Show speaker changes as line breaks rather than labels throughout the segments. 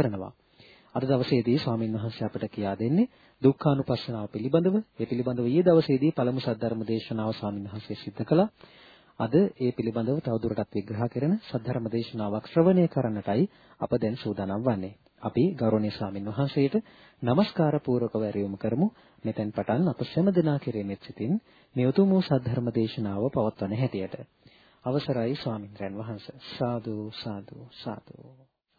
කරනවා. අද දවසේදී ස්වාමින් වහන්සේ අපට කියා දෙන්නේ දුක්ඛානුපස්සනාව පිළිබඳව. ඒ පිළිබඳව ඊයේ දවසේදී පළමු සද්ධර්ම දේශනාව ස්වාමින් වහන්සේ සිද්ධ කළා. අද ඒ පිළිබඳව තවදුරටත් විග්‍රහ කරන සද්ධර්ම දේශනාවක් ශ්‍රවණය කරන්නටයි අප දැන් සූදානම් වන්නේ. අපි ගෞරවනීය ස්වාමින් වහන්සේට নমස්කාර පූර්වකව ඇරයුම් කරමු. මෙතෙන් පටන් අප සෑම දිනා කෙරෙනෙත් සිටින් මේ උතුම් වූ සද්ධර්ම දේශනාව පවත්වන හැටියට. අවසරයි ස්වාමින්ද්‍රයන් වහන්සේ. සාදු සාදු සාදු.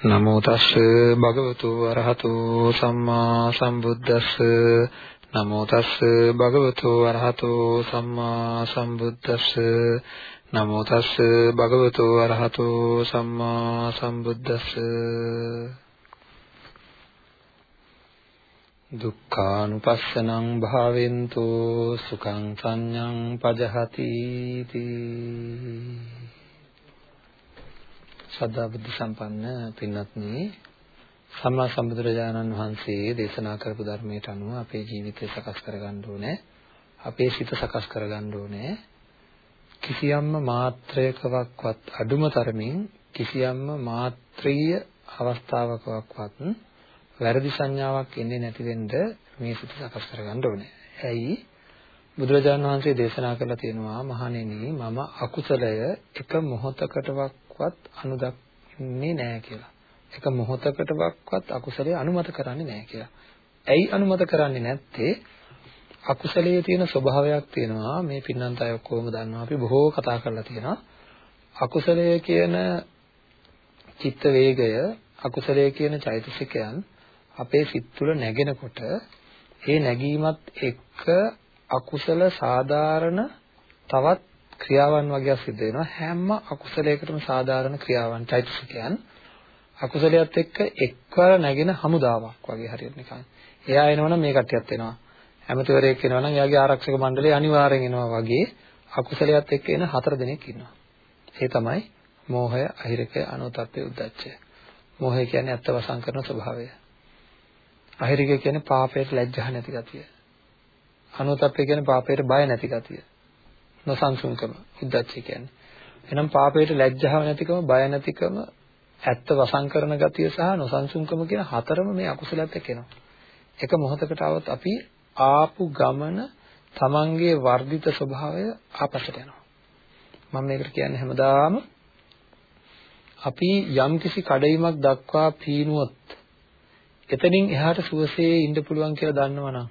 නමෝ තස්ස භගවතු වරහතු සම්මා සම්බුද්දස්ස. නමෝ තස්ස භගවතු වරහතු සම්මා සම්බුද්දස්ස. නමෝ තස්ස භගවතු වරහතු සම්මා සම්බුද්දස්ස. දුක්ඛානුපස්සනං භාවෙන්තු සුඛං සංඤං පජහති තී ශ්‍රද්ධා බුද්ධ සම්පන්න පින්වත්නි සම්මා සම්බුදුරජාණන් වහන්සේ දේශනා කරපු ධර්මයට අනුව අපේ ජීවිතය සකස් කරගන්න ඕනේ. අපේ සිත සකස් කරගන්න ඕනේ. කිසියම්ම මාත්‍රයකවත් අඩුම තරමින් කිසියම්ම මාත්‍රීය අවස්ථාවකවත් වැරදි සංඥාවක් එන්නේ නැති වෙන්න මේ සිත සකස් කරගන්න ඕනේ. ඇයි? බුදුරජාණන් වහන්සේ දේශනා කරලා තියෙනවා මහණෙනි මම අකුසලය එක මොහොතකටවත් මොහොතකවත් අනුදක්න්නේ නැහැ කියලා. එක මොහොතකටවත් අකුසලයේ අනුමත කරන්නේ නැහැ කියලා. ඇයි අනුමත කරන්නේ නැත්තේ? අකුසලයේ තියෙන ස්වභාවයක් තියෙනවා මේ පින්නන්ත අය ඔක්කොම දන්නවා අපි බොහෝ කතා කරලා තියෙනවා. අකුසලය කියන චිත්ත වේගය අකුසලය කියන චෛතසිකයන් අපේ සිත් තුළ නැගෙනකොට ඒ නැගීමත් එක්ක අකුසල සාධාරණ තවත් ක්‍රියාවන් වගේ සිද්ධ වෙනවා. හැම අකුසලයකටම සාධාරණ ක්‍රියාවන් චෛතසිකයන්. අකුසලයට එක්ක එක්වර නැගෙන හමුදාවක් වගේ හරියට නිකන්. එයා එනවනම් මේ කට්ටියත් එනවා. ඇමතිවරයෙක් එනවා නම් එයාගේ ආරක්ෂක මණ්ඩලය අනිවාර්යෙන් එනවා වගේ අකුසලයට එක්ක එන හතර දෙනෙක් ඉන්නවා. ඒ තමයි මෝහය අහිරකය අනුතප්පේ උද්දච්චය. මෝහය කියන්නේ ඇත්ත වසන් කරන ස්වභාවය. අහිරිකය කියන්නේ පාපයට ලැජ්ජා නැති ගතිය. අනුතප්පේ කියන්නේ පාපයට බය නැති ගතිය. නොසන්සුන්කම උද්දච්චය කියන්නේ. එහෙනම් පාපයට ලැජ්ජාව නැතිකම, බය නැතිකම, ඇත්ත වසන් කරන ගතිය සහ නොසන්සුන්කම කියන හතරම මේ අකුසලත් එක්ක එනවා. එක මොහොතකට આવත් අපි ආපු ගමන තමන්ගේ වර්ධිත ස්වභාවය ආපසට යනවා. මම මේකට කියන්නේ හැමදාම අපි යම්කිසි කඩයිමක් දක්වා පීනුවොත් එතනින් එහාට සුවසේ ඉන්න පුළුවන් කියලා දන්නවනම්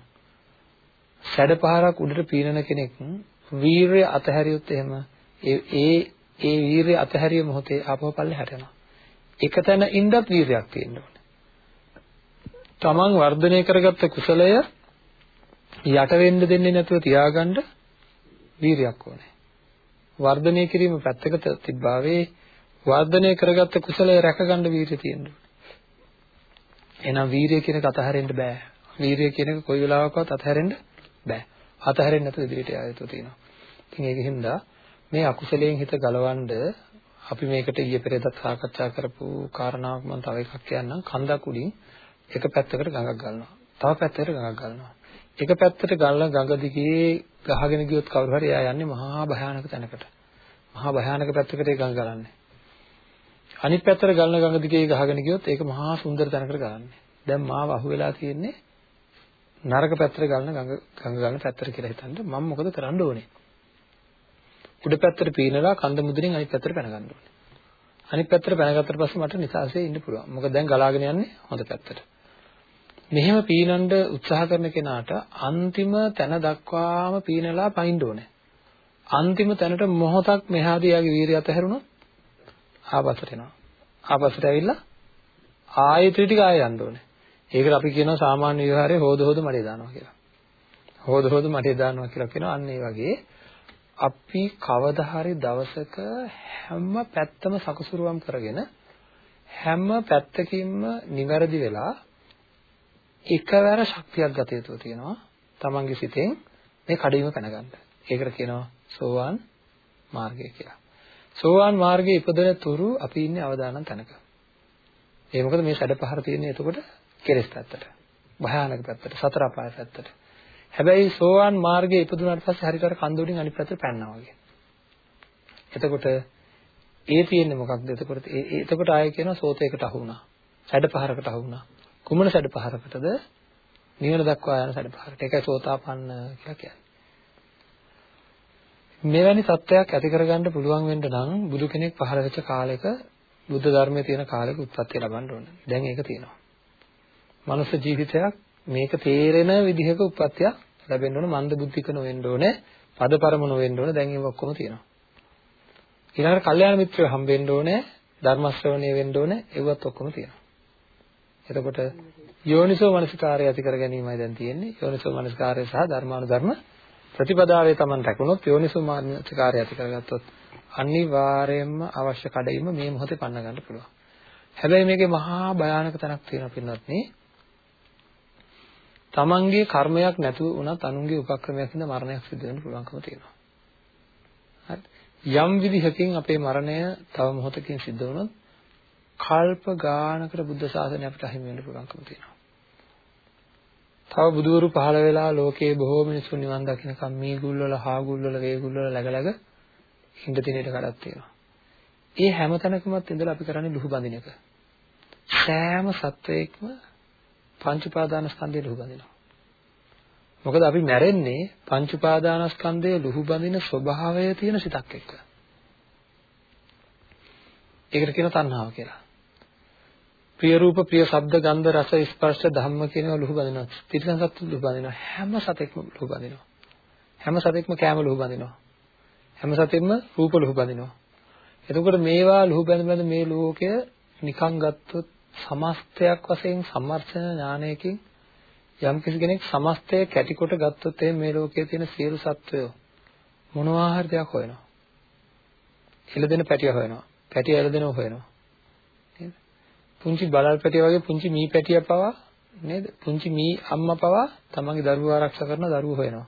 සැඩ පහරක් උඩට පීනන කෙනෙක් වීරය අතහැරියොත් එහෙම ඒ ඒ ඒ වීරය අතහැරිය මොහොතේ ආපහු පල්ලෙහාට යනවා. එක තැන ඉඳත් වීරයක් තියෙන්න ඕනේ. තමන් වර්ධනය කරගත්ත කුසලය යට වෙන්න දෙන්නේ නැතුව තියාගන්න වීරයක් ඕනේ. වර්ධනය කිරීම පැත්තකට තිබ්බාවේ වර්ධනය කරගත්ත කුසලය රැකගන්න වීරිය තියෙන්න ඕනේ. එහෙනම් වීරිය කියන එක අතහැරෙන්න බෑ. වීරිය කියන එක කොයි වෙලාවකවත් අතහැරෙන්න බෑ. අතහැරෙන්නේ නැතුව ඉදිරියට යා යුතු තියෙනවා. ඉතින් ඒකෙන් හින්දා මේ අකුසලයෙන් හිත ගලවන්න අපි මේකට ඊයේ පෙරේදත් සාකච්ඡා කරපු කාරණාවක් මම තව එකක් කියන්නම්. කන්දක් උඩින් එක පැත්තකට ගඟක් ගන්නවා. තව පැත්තකට ගඟක් ගන්නවා. එක පැත්තට ගල්ලා ගඟ දිගේ ගහගෙන ගියොත් කවුරු හරි එයා යන්නේ මහා භයානක තැනකට. මහා භයානක පැත්තකට ඒ ගඟ ගලන්නේ. අනිත් පැත්තට ගලන ගඟ දිගේ ගහගෙන ගියොත් ඒක මහා සුන්දර තැනකට ගලන්නේ. දැන් මාව අහුවෙලා තියෙන්නේ නරක පැත්තට ගලන ගඟ ගඟ ගලන පැත්තට කියලා හිතන්න මම මොකද කරන්න ඕනේ? උඩ පැත්තට පීනලා කන්ද මුදුනින් අනිත් පැත්තට පැන ගන්න ඕනේ. අනිත් පැත්තට පැනගත්තට පස්සේ මට නිසාසේ ඉන්න පුළුවන්. මොකද දැන් ගලාගෙන යන්නේ හොඳ පැත්තට. මෙහෙම පීනන්න උත්සාහ කරන කෙනාට අන්තිම තැන දක්වාම පීනලා පයින්න ඕනේ. අන්තිම තැනට මොහොතක් මෙහාදී යාගේ වීරිය අතහැරුණොත් ආපස්සට එනවා. ආපස්සට ඇවිල්ලා ආයෙත් ටික ආයෙ යන්න ඕනේ. ඒකට අපි කියනවා සාමාන්‍ය විවහාරයේ හොද හොද මඩේ දානවා කියලා. හොද හොද මඩේ දානවා කියලා කියනවා අන්න ඒ වගේ අපි කවදා හරි දවසක හැම පැත්තම සකසුරුවම් කරගෙන හැම පැත්තකින්ම නිවැරදි වෙලා එකවර ශක්තියක් ගත යුතු තියෙනවා. තමන්ගේ සිතෙන් මේ කඩවීම පැනගන්න. ඒකට කියනවා සෝවාන් මාර්ගය කියලා. සෝවාන් මාර්ගයේ ඉපදෙන තුරු අපි ඉන්නේ අවදානම් තැනක. ඒ මොකද මේ සැඩපහර තියෙන්නේ එතකොට කෙලෙස් පැත්තට. භයානක පැත්තට, සතර අපාය පැත්තට. හැබැයි සෝවාන් මාර්ගයේ ඉපදුනාට පස්සේ හරියට අර කන්ද උඩින් අනිත් පැත්තට පැනනවා වගේ. එතකොට ඒ තියෙන්නේ මොකක්ද? එතකොට ඒ එතකොට ආයෙ කියනවා සෝතේකට අහු වුණා. සැඩපහරකට අහු වුණා. කුමන සැඩපහරකටද? නිවන දක්වා යන සැඩපහරට. ඒකයි සෝතාපන්න කියලා කියන්නේ. මෙවැනි තත්ත්වයක් ඇති කරගන්න පුළුවන් වෙන්න නම් බුදු කෙනෙක් පහළ වෙච්ච කාලෙක බුද්ධ ධර්මයේ තියෙන කාලෙක උත්පත්ති ලබන්න ඕන. දැන් ඒක තියෙනවා. මනුෂ්‍ය ජීවිතයක් මේක තේරෙන විදිහක උත්පත්තියක් ලැබෙන්න ඕන මන්ද බුද්ධික නොවෙන්න ඕනේ. පදපරම නොවෙන්න ඕනේ. දැන් ඒක ඔක්කොම තියෙනවා. ඊළඟට කල්යාණ මිත්‍රයෝ හම්බෙන්න ඕනේ. ධර්ම ශ්‍රවණය වෙන්න ඕනේ. ඒවත් ඔක්කොම තියෙනවා. එතකොට යෝනිසෝ මනසිකාරය ඇති කර ගැනීමයි දැන් තියෙන්නේ. යෝනිසෝ මනසිකාරය සහ ධර්මානුධර්ම ප්‍රතිපදාවේ Taman රැකුණොත් යෝනිසෝ මානසිකාරය ඇති කරගත්තොත් අනිවාර්යයෙන්ම අවශ්‍ය කඩයිම මේ මොහොතේ පන්න ගන්න පුළුවන්. හැබැයි මේකේ මහා භයානක තැනක් තියෙනවා පින්වත් නේ. Tamanගේ කර්මයක් නැතුව වුණත් අනුන්ගේ උපක්‍රමයක් හින්දා මරණයක් සිදු වෙන්න පුළුවන්කම තියෙනවා. හරි. යම් විදිහකින් අපේ මරණය තව මොහොතකින් සිද්ධ වුණොත් කල්ප ගානකට බුද්ධ ශාසනය අපිට අහිමි වෙන්න පුළුවන්කම තියෙනවා. තව බුදුවරු පහළ වෙලා ලෝකයේ බොහෝ මිනිස්සු නිවන් දකින්නකම් මේ ගුල්වල හා ගුල්වල වේ ගුල්වල läගලග හිඳ දිනෙට කඩක් තියෙනවා. ඒ හැම තැනකමත් ඉඳලා අපි කරන්නේ ලුහු බඳින එක. සෑම සත්වයකම පංච උපාදානස්කන්ධය ලුහු බඳිනවා. මොකද අපි මැරෙන්නේ පංච උපාදානස්කන්ධයේ ලුහු බඳින ස්වභාවය තියෙන සිතක් එක්ක. ඒකට කියන තණ්හාව කියලා. ප්‍රිය රූප ප්‍රිය ශබ්ද ගන්ධ රස ස්පර්ශ ධම්ම කියනවා ලුහු බඳිනවා. තිරිසන් සත්තු ලුහු බඳිනවා. හැම සතෙක්ම ලුහු බඳිනවා. හැම සතෙක්ම කෑම ලුහු බඳිනවා. හැම සතෙක්ම රූප ලුහු බඳිනවා. එතකොට මේවා ලුහු බඳ බඳ මේ ලෝකය නිකන් ගත්තොත් සමස්තයක් වශයෙන් සම්මර්ෂණ ඥානයකින් යම් කිසි කෙනෙක් සමස්තය කැටිකොට ගත්තොත් මේ ලෝකයේ තියෙන සියලු සත්වයෝ මොනවා හරි දෙයක් හොයනවා. එළදෙන පැටිය හොයනවා. පැටිය එළදෙනව හොයනවා. නේද? පුංචි බලල් පැටිය වගේ පුංචි මී පැටිය පවා නේද? පුංචි මී අම්මා පවා තමන්ගේ දරුවා ආරක්ෂා කරන දරුවෝ හොයනවා.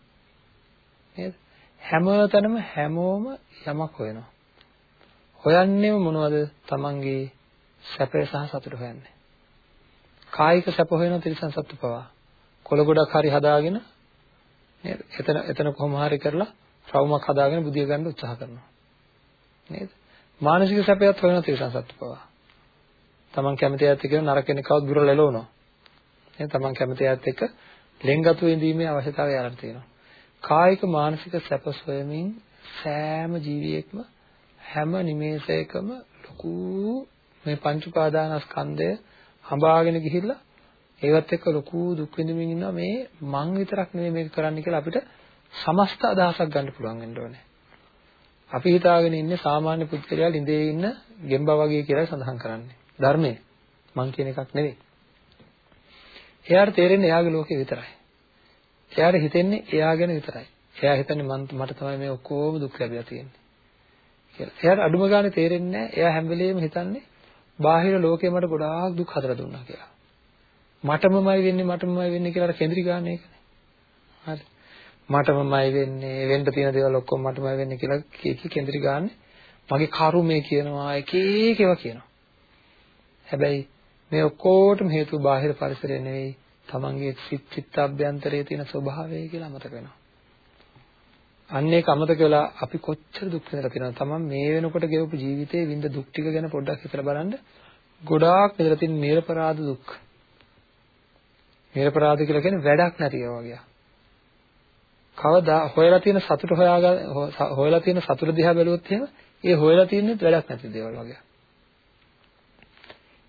නේද? හැමතැනම හැමෝම යමක් හොයනවා. හොයන්නේම මොනවද? තමන්ගේ සැපය සහ සතුට හොයන්නේ. කායික සැප හොයන තිරිසන් සත්තු පවා කොළ ගොඩක් හරි හදාගෙන නේද? එතන එතන කොහොම හරි කරලා රවුමක් හදාගෙන බුදිය ගන්න උත්සාහ කරනවා. නේද? මානසික සැපයත් හොයන තිරිසන් සත්තු පවා. තමන් කැමති අයත් එක්ක නරක කෙනෙක්ව දුර ලැබවනවා. එහෙනම් තමන් කැමති අයත් එක්ක ලෙන්ගතු වෙඳීමේ අවශ්‍යතාවය යාලට තියෙනවා. කායික මානසික සැප සොයමින් සෑම ජීවියෙක්ම හැම නිමේෂයකම ලොකු මේ පංච උපාදානස්කන්ධය හඹාගෙන ගිහිල්ලා ඒවත් එක්ක ලොකු දුක් විඳින්මින් ඉන්නවා මේ මං විතරක් නෙමෙයි මේක කරන්න කියලා අපිට සමස්ත අදහසක් ගන්න පුළුවන් වෙන්න ඕනේ. අපි හිතාගෙන ඉන්නේ සාමාන්‍ය පුද්ගලයා ළිඳේ ඉන්න ගෙම්බා වගේ කියලා සඳහන් කරන්නේ. ධර්මයේ මං කියන එකක් නෙවෙයි. එයාට තේරෙන්නේ එයාගේ ලෝකේ විතරයි. එයාට හිතෙන්නේ එයා ගැන විතරයි. එයා හිතන්නේ මට තමයි මේ ඔක්කොම දුක් ලැබිලා තියෙන්නේ. කියලා. එයාට අඩුම ගානේ තේරෙන්නේ නැහැ. එයා හැම වෙලෙම හිතන්නේ බාහිර ලෝකේ මට ගොඩාක් දුක් හදලා දුන්නා කියලා. මටමමයි වෙන්නේ මටමමයි වෙන්නේ කියලා කේන්ද්‍රී ගන්න එකනේ. හරි. මටමමයි වෙන්නේ වෙන්න තියෙන දේවල් ඔක්කොම මටමයි වෙන්නේ කියලා කී කේන්ද්‍රී ගන්න. මගේ කර්මය කියනවා එක එක ඒවා කියනවා. හැබැයි මේ ඔක්කොටම හේතුව බාහිර පරිසරය නෙවෙයි තමන්ගේ සිත් චිත්ත අභ්‍යන්තරයේ තියෙන ස්වභාවය කියලා අමතක වෙනවා. අන්න ඒක අමතක වෙලා අපි කොච්චර දුක් විඳලා තියෙනවද? තමන් මේ වෙනකොට ගෙවපු ජීවිතයේ විඳ දුක් ටික ගැන පොඩ්ඩක් හිතලා බලන්න. ගොඩාක් විඳලා තියෙන නිර්පරාධ දුක්. නිර්පරාධ කියලා කියන්නේ වැඩක් නැති ඒවා වගේ. කවදා හොයලා තියෙන සතුට හොයාගන්න හොයලා තියෙන සතුට දිහා බැලුවොත් එහෙම ඒ හොයලා තියෙන්නේ වැඩක් නැති දේවල් වගේ.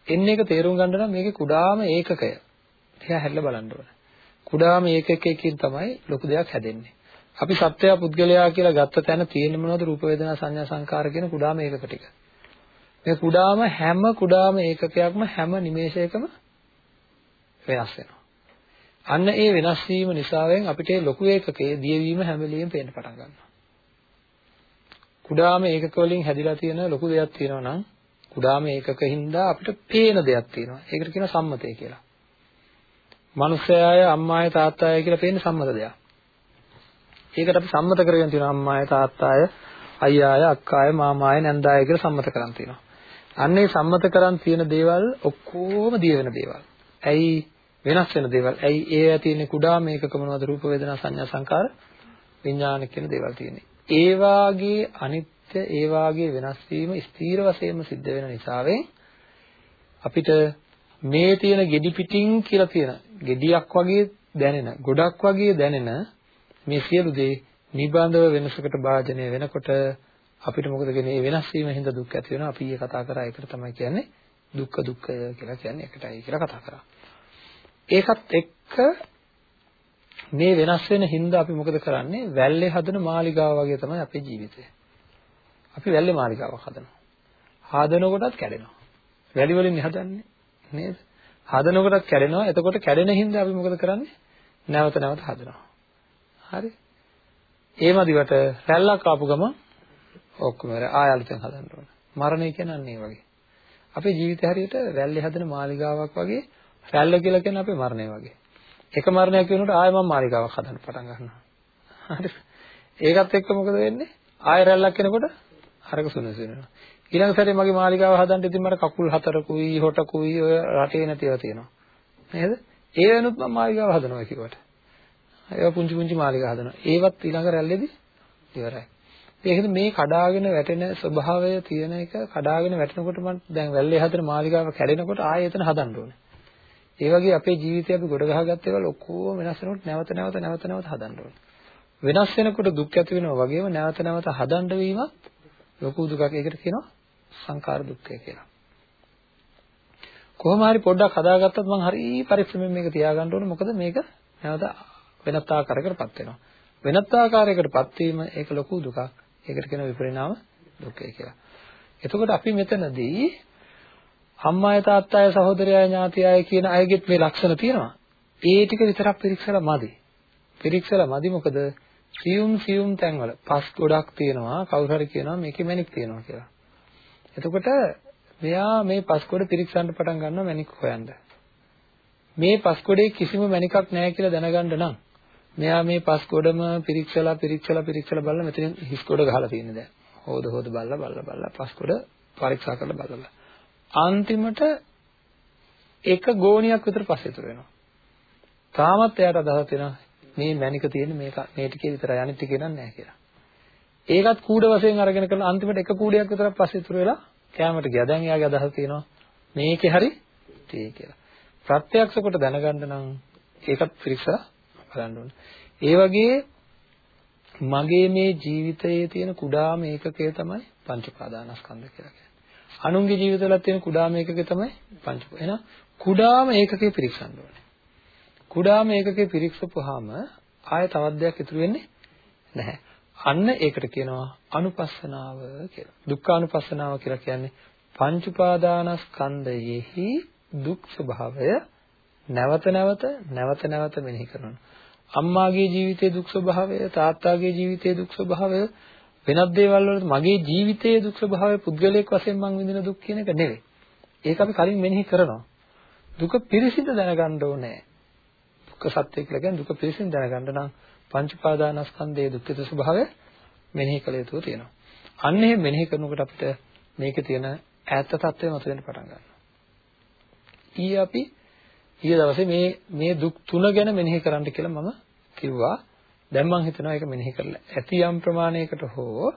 එන්නේ එක තේරුම් ගන්න නම් මේකේ කුඩාම ඒකකය දිහා හැරිලා බලන්න ඕන. කුඩාම ඒකකයකින් තමයි ලොකු දෙයක් හැදෙන්නේ. අපි සත්‍යය පුද්ගලයා කියලා ගත්ත තැන තියෙන මොනවද රූප වේදනා සංඥා සංකාර කියන කුඩාම ඒකක ටික. මේ කුඩාම හැම කුඩාම ඒකකයක්ම හැම නිමේෂයකම වෙනස් වෙනවා. අන්න ඒ වෙනස් වීම නිසාවෙන් අපිට ලොකු ඒකකයේ දියවීම හැම වෙලෙම පේන්න පටන් ගන්නවා. කුඩාම ඒකක වලින් හැදිලා තියෙන ලොකු දෙයක් තියෙනවා නම් කුඩාම ඒකකින්ද අපිට පේන දෙයක් තියෙනවා. ඒකට කියනවා සම්මතය කියලා. මනුස්සයාය අම්මාය තාත්තාය කියලා පේන්නේ සම්මත දෙයක්. ඒකට අපි සම්මත කරගෙන තියෙනවා අම්මාය තාත්තාය අයියාය අක්කාය මාමාය නැන්දාය කියලා සම්මත කරන් තියෙනවා. අන්නේ සම්මත කරන් තියෙන දේවල් ඔක්කොම දිය වෙන දේවල්. ඇයි වෙනස් වෙන දේවල්. ඇයි ඒ ඇතින්නේ කුඩා මේකක මොනවද රූප වේදනා සංඥා සංකාර විඥාන කියන දේවල් තියෙන්නේ. ඒ වාගේ අනිත්‍ය ඒ වාගේ වෙනස් වීම ස්ථීර වශයෙන්ම සිද්ධ වෙන නිසාවෙන් අපිට මේ තියෙන gedi පිටින් කියලා තියෙන gediyak වගේ දැනෙන ගොඩක් වගේ දැනෙන මේ සියලු දේ නිබඳව වෙනසකට භාජනය වෙනකොට අපිට මොකද කියන්නේ මේ වෙනස් වීම හින්දා දුක් ඇති වෙනවා අපි ඊයේ කතා කරා ඒකට තමයි කියන්නේ දුක්ඛ දුක්ඛය කියලා කියන්නේ ඒකටයි කියලා කතා කරා ඒකත් එක්ක මේ වෙනස් වෙන හින්දා අපි මොකද කරන්නේ වැල්ලේ හදන මාලිගාව වගේ තමයි අපේ ජීවිතය අපි වැල්ලේ මාලිගාවක් හදනවා හදන කොටත් කැඩෙනවා වැලි වලින් හදන්නේ නේද? හදනකොටත් කැඩෙනවා. එතකොට කැඩෙන හින්දා අපි මොකද කරන්නේ? නැවත නැවත හදනවා. හරි? ඒ මදිවට රැල්ලක් ආපු ගමන් ඔක්කොම ආයල්තෙන් හදන්න ඕන. මරණය කියන්නේ අන්න ඒ වගේ. අපේ ජීවිතය හරියට රැල්ලේ හදන මාලිගාවක් වගේ රැල්ල කියලා කියන්නේ අපේ මරණය වගේ. එක මරණයක් වෙනකොට ආයෙ මම මාලිගාවක් හදන්න පටන් ගන්නවා. හරි. ඒකත් එක්ක මොකද වෙන්නේ? ආයෙ රැල්ලක් එනකොට අරක සුනස් වෙනවා. ඊළඟ සැරේ මගේ මාලිගාව හදන්න ඉතින් මට කකුල් හතරකුයි හොටකුයි ඔය රටේ නැතිව තියෙනවා. නේද? ඒ වෙනුත් මම මාලිගාව හදනවා කිව්වට. ඒවා පුංචි පුංචි මාලිගා හදනවා. ඒවත් ඊළඟ රැල්ලේදී ඉවරයි. ඒකද මේ කඩාගෙන වැටෙන ස්වභාවය තියෙන එක කඩාගෙන වැටෙනකොට මම දැන් වැල්ලේ හදන මාලිගාව කැඩෙනකොට ආයෙ එතන හදන්න ඕනේ. ඒ වගේ අපේ ජීවිතය අපි ගොඩ ගහගත්ත ඒවා ඔක්කොම වෙනස් වෙනකොට නැවත නැවත නැවත නැවත හදන්න ඕනේ. වෙනස් වෙනකොට දුක් ඇති වෙනවා වගේම නැවත නැවත හදන්න වීමත් ලොකු දුකක්. ඒකට කියනවා සංකාර දුක්ඛය කියලා. කොහොම හරි පොඩ්ඩක් හදාගත්තත් මම හරි පරිස්සමෙන් මේක තියාගන්න ඕනේ මොකද මේක නැවත වෙනත් ආකාරයකටපත් වෙනවා. වෙනත් ආකාරයකටපත් වීම ඒක ලොකු දුකක්. ඒකට කියන විපරිණාම දුක්ඛය කියලා. එතකොට අපි මෙතනදී අම්මාය තාත්තාය සහෝදරයය ඥාතියය කියන අයගෙත් මේ ලක්ෂණ තියෙනවා. ඒ ටික විතරක් පිරික්සලා මදි. පිරික්සලා මදි මොකද සියුම් සියුම් තැන්වල පස් ගොඩක් තියෙනවා කවුරු හරි කියනවා මේකේ මැණික් තියෙනවා කියලා. එතකොට මෙයා මේ පස්කොඩ පිරික්සන්න පටන් ගන්නවා මැණික් හොයන්න. මේ පස්කොඩේ කිසිම මැණිකක් නැහැ කියලා දැනගන්න නම් මෙයා මේ පස්කොඩම පිරික්සලා පිරික්සලා පිරික්සලා බලලා මෙතනින් හිස්කොඩ ගහලා තියෙන්නේ දැන්. හොද හොද බලලා බලලා බලලා පස්කොඩ පරීක්ෂා කරලා බලලා. අන්තිමට එක ගෝණියක් විතර පස්සේ ඉතුරු වෙනවා. තාමත් එයාට අදහස් වෙනවා මේ මැණික තියෙන්නේ මේක මේ ටිකේ විතරයි අනිත් ටිකේ නෑ කියලා. ඒකත් කූඩ වශයෙන් අරගෙන කරලා අන්තිමට එක කූඩයක් විතරක් පස්සේ ඉතුරු වෙලා කෑමට ගියා. දැන් එයාගේ අදහස තියෙනවා මේකේ හරි තියෙයි කියලා. ප්‍රත්‍යක්ෂ කොට දැනගන්න නම් ඒකත් පිරික්සලා බලන්න ඕනේ. ඒ වගේ මගේ මේ ජීවිතයේ තියෙන කුඩාම ඒකකය තමයි පංච පාදානස්කන්ධ කියලා කියන්නේ. අනුන්ගේ ජීවිතවල තියෙන කුඩාම ඒකකය තමයි පංච. එහෙනම් කුඩාම ඒකකය පිරික්සන්න ඕනේ. කුඩාම ඒකකය පිරික්සපුවාම ආය තවත් දෙයක් ඉතුරු වෙන්නේ නැහැ. අන්න ඒකට කියනවා අනුපස්සනාව කියලා. දුක්ඛානුපස්සනාව කියලා කියන්නේ පංච උපාදානස්කන්ධයෙහි දුක් ස්වභාවය නැවත නැවත නැවත නැවත මෙනෙහි කරනවා. අම්මාගේ ජීවිතයේ දුක් ස්වභාවය, තාත්තාගේ ජීවිතයේ දුක් ස්වභාවය, වෙනත් දේවල් වලට මගේ ජීවිතයේ දුක් ස්වභාවය පුද්ගලයෙක් වශයෙන් මම විඳින දුක් කියන එක නෙවෙයි. ඒක අපි කලින් මෙනෙහි කරනවා. දුක පිරිසිදු දැනගන්න ඕනේ. දුක්ඛ සත්‍ය කියලා කියන්නේ දුක පිරිසිදු දැනගන්න නම් පංච පාදානස්කන්ධයේ දුක්ඛිත ස්වභාවය මෙනෙහි කළ යුතු තියෙනවා. අන්න එහෙම මෙනෙහි කරනකොට අපිට මේකේ තියෙන ඈත తත්වය මතුවෙන්න පටන් ගන්නවා. ඊයේ අපි ඊයේ දවසේ මේ මේ දුක් තුන ගැන මෙනෙහි කරන්න කියලා මම කිව්වා. දැන් මම හිතනවා ඒක මෙනෙහි කරලා ඇති යම් ප්‍රමාණයකට හෝ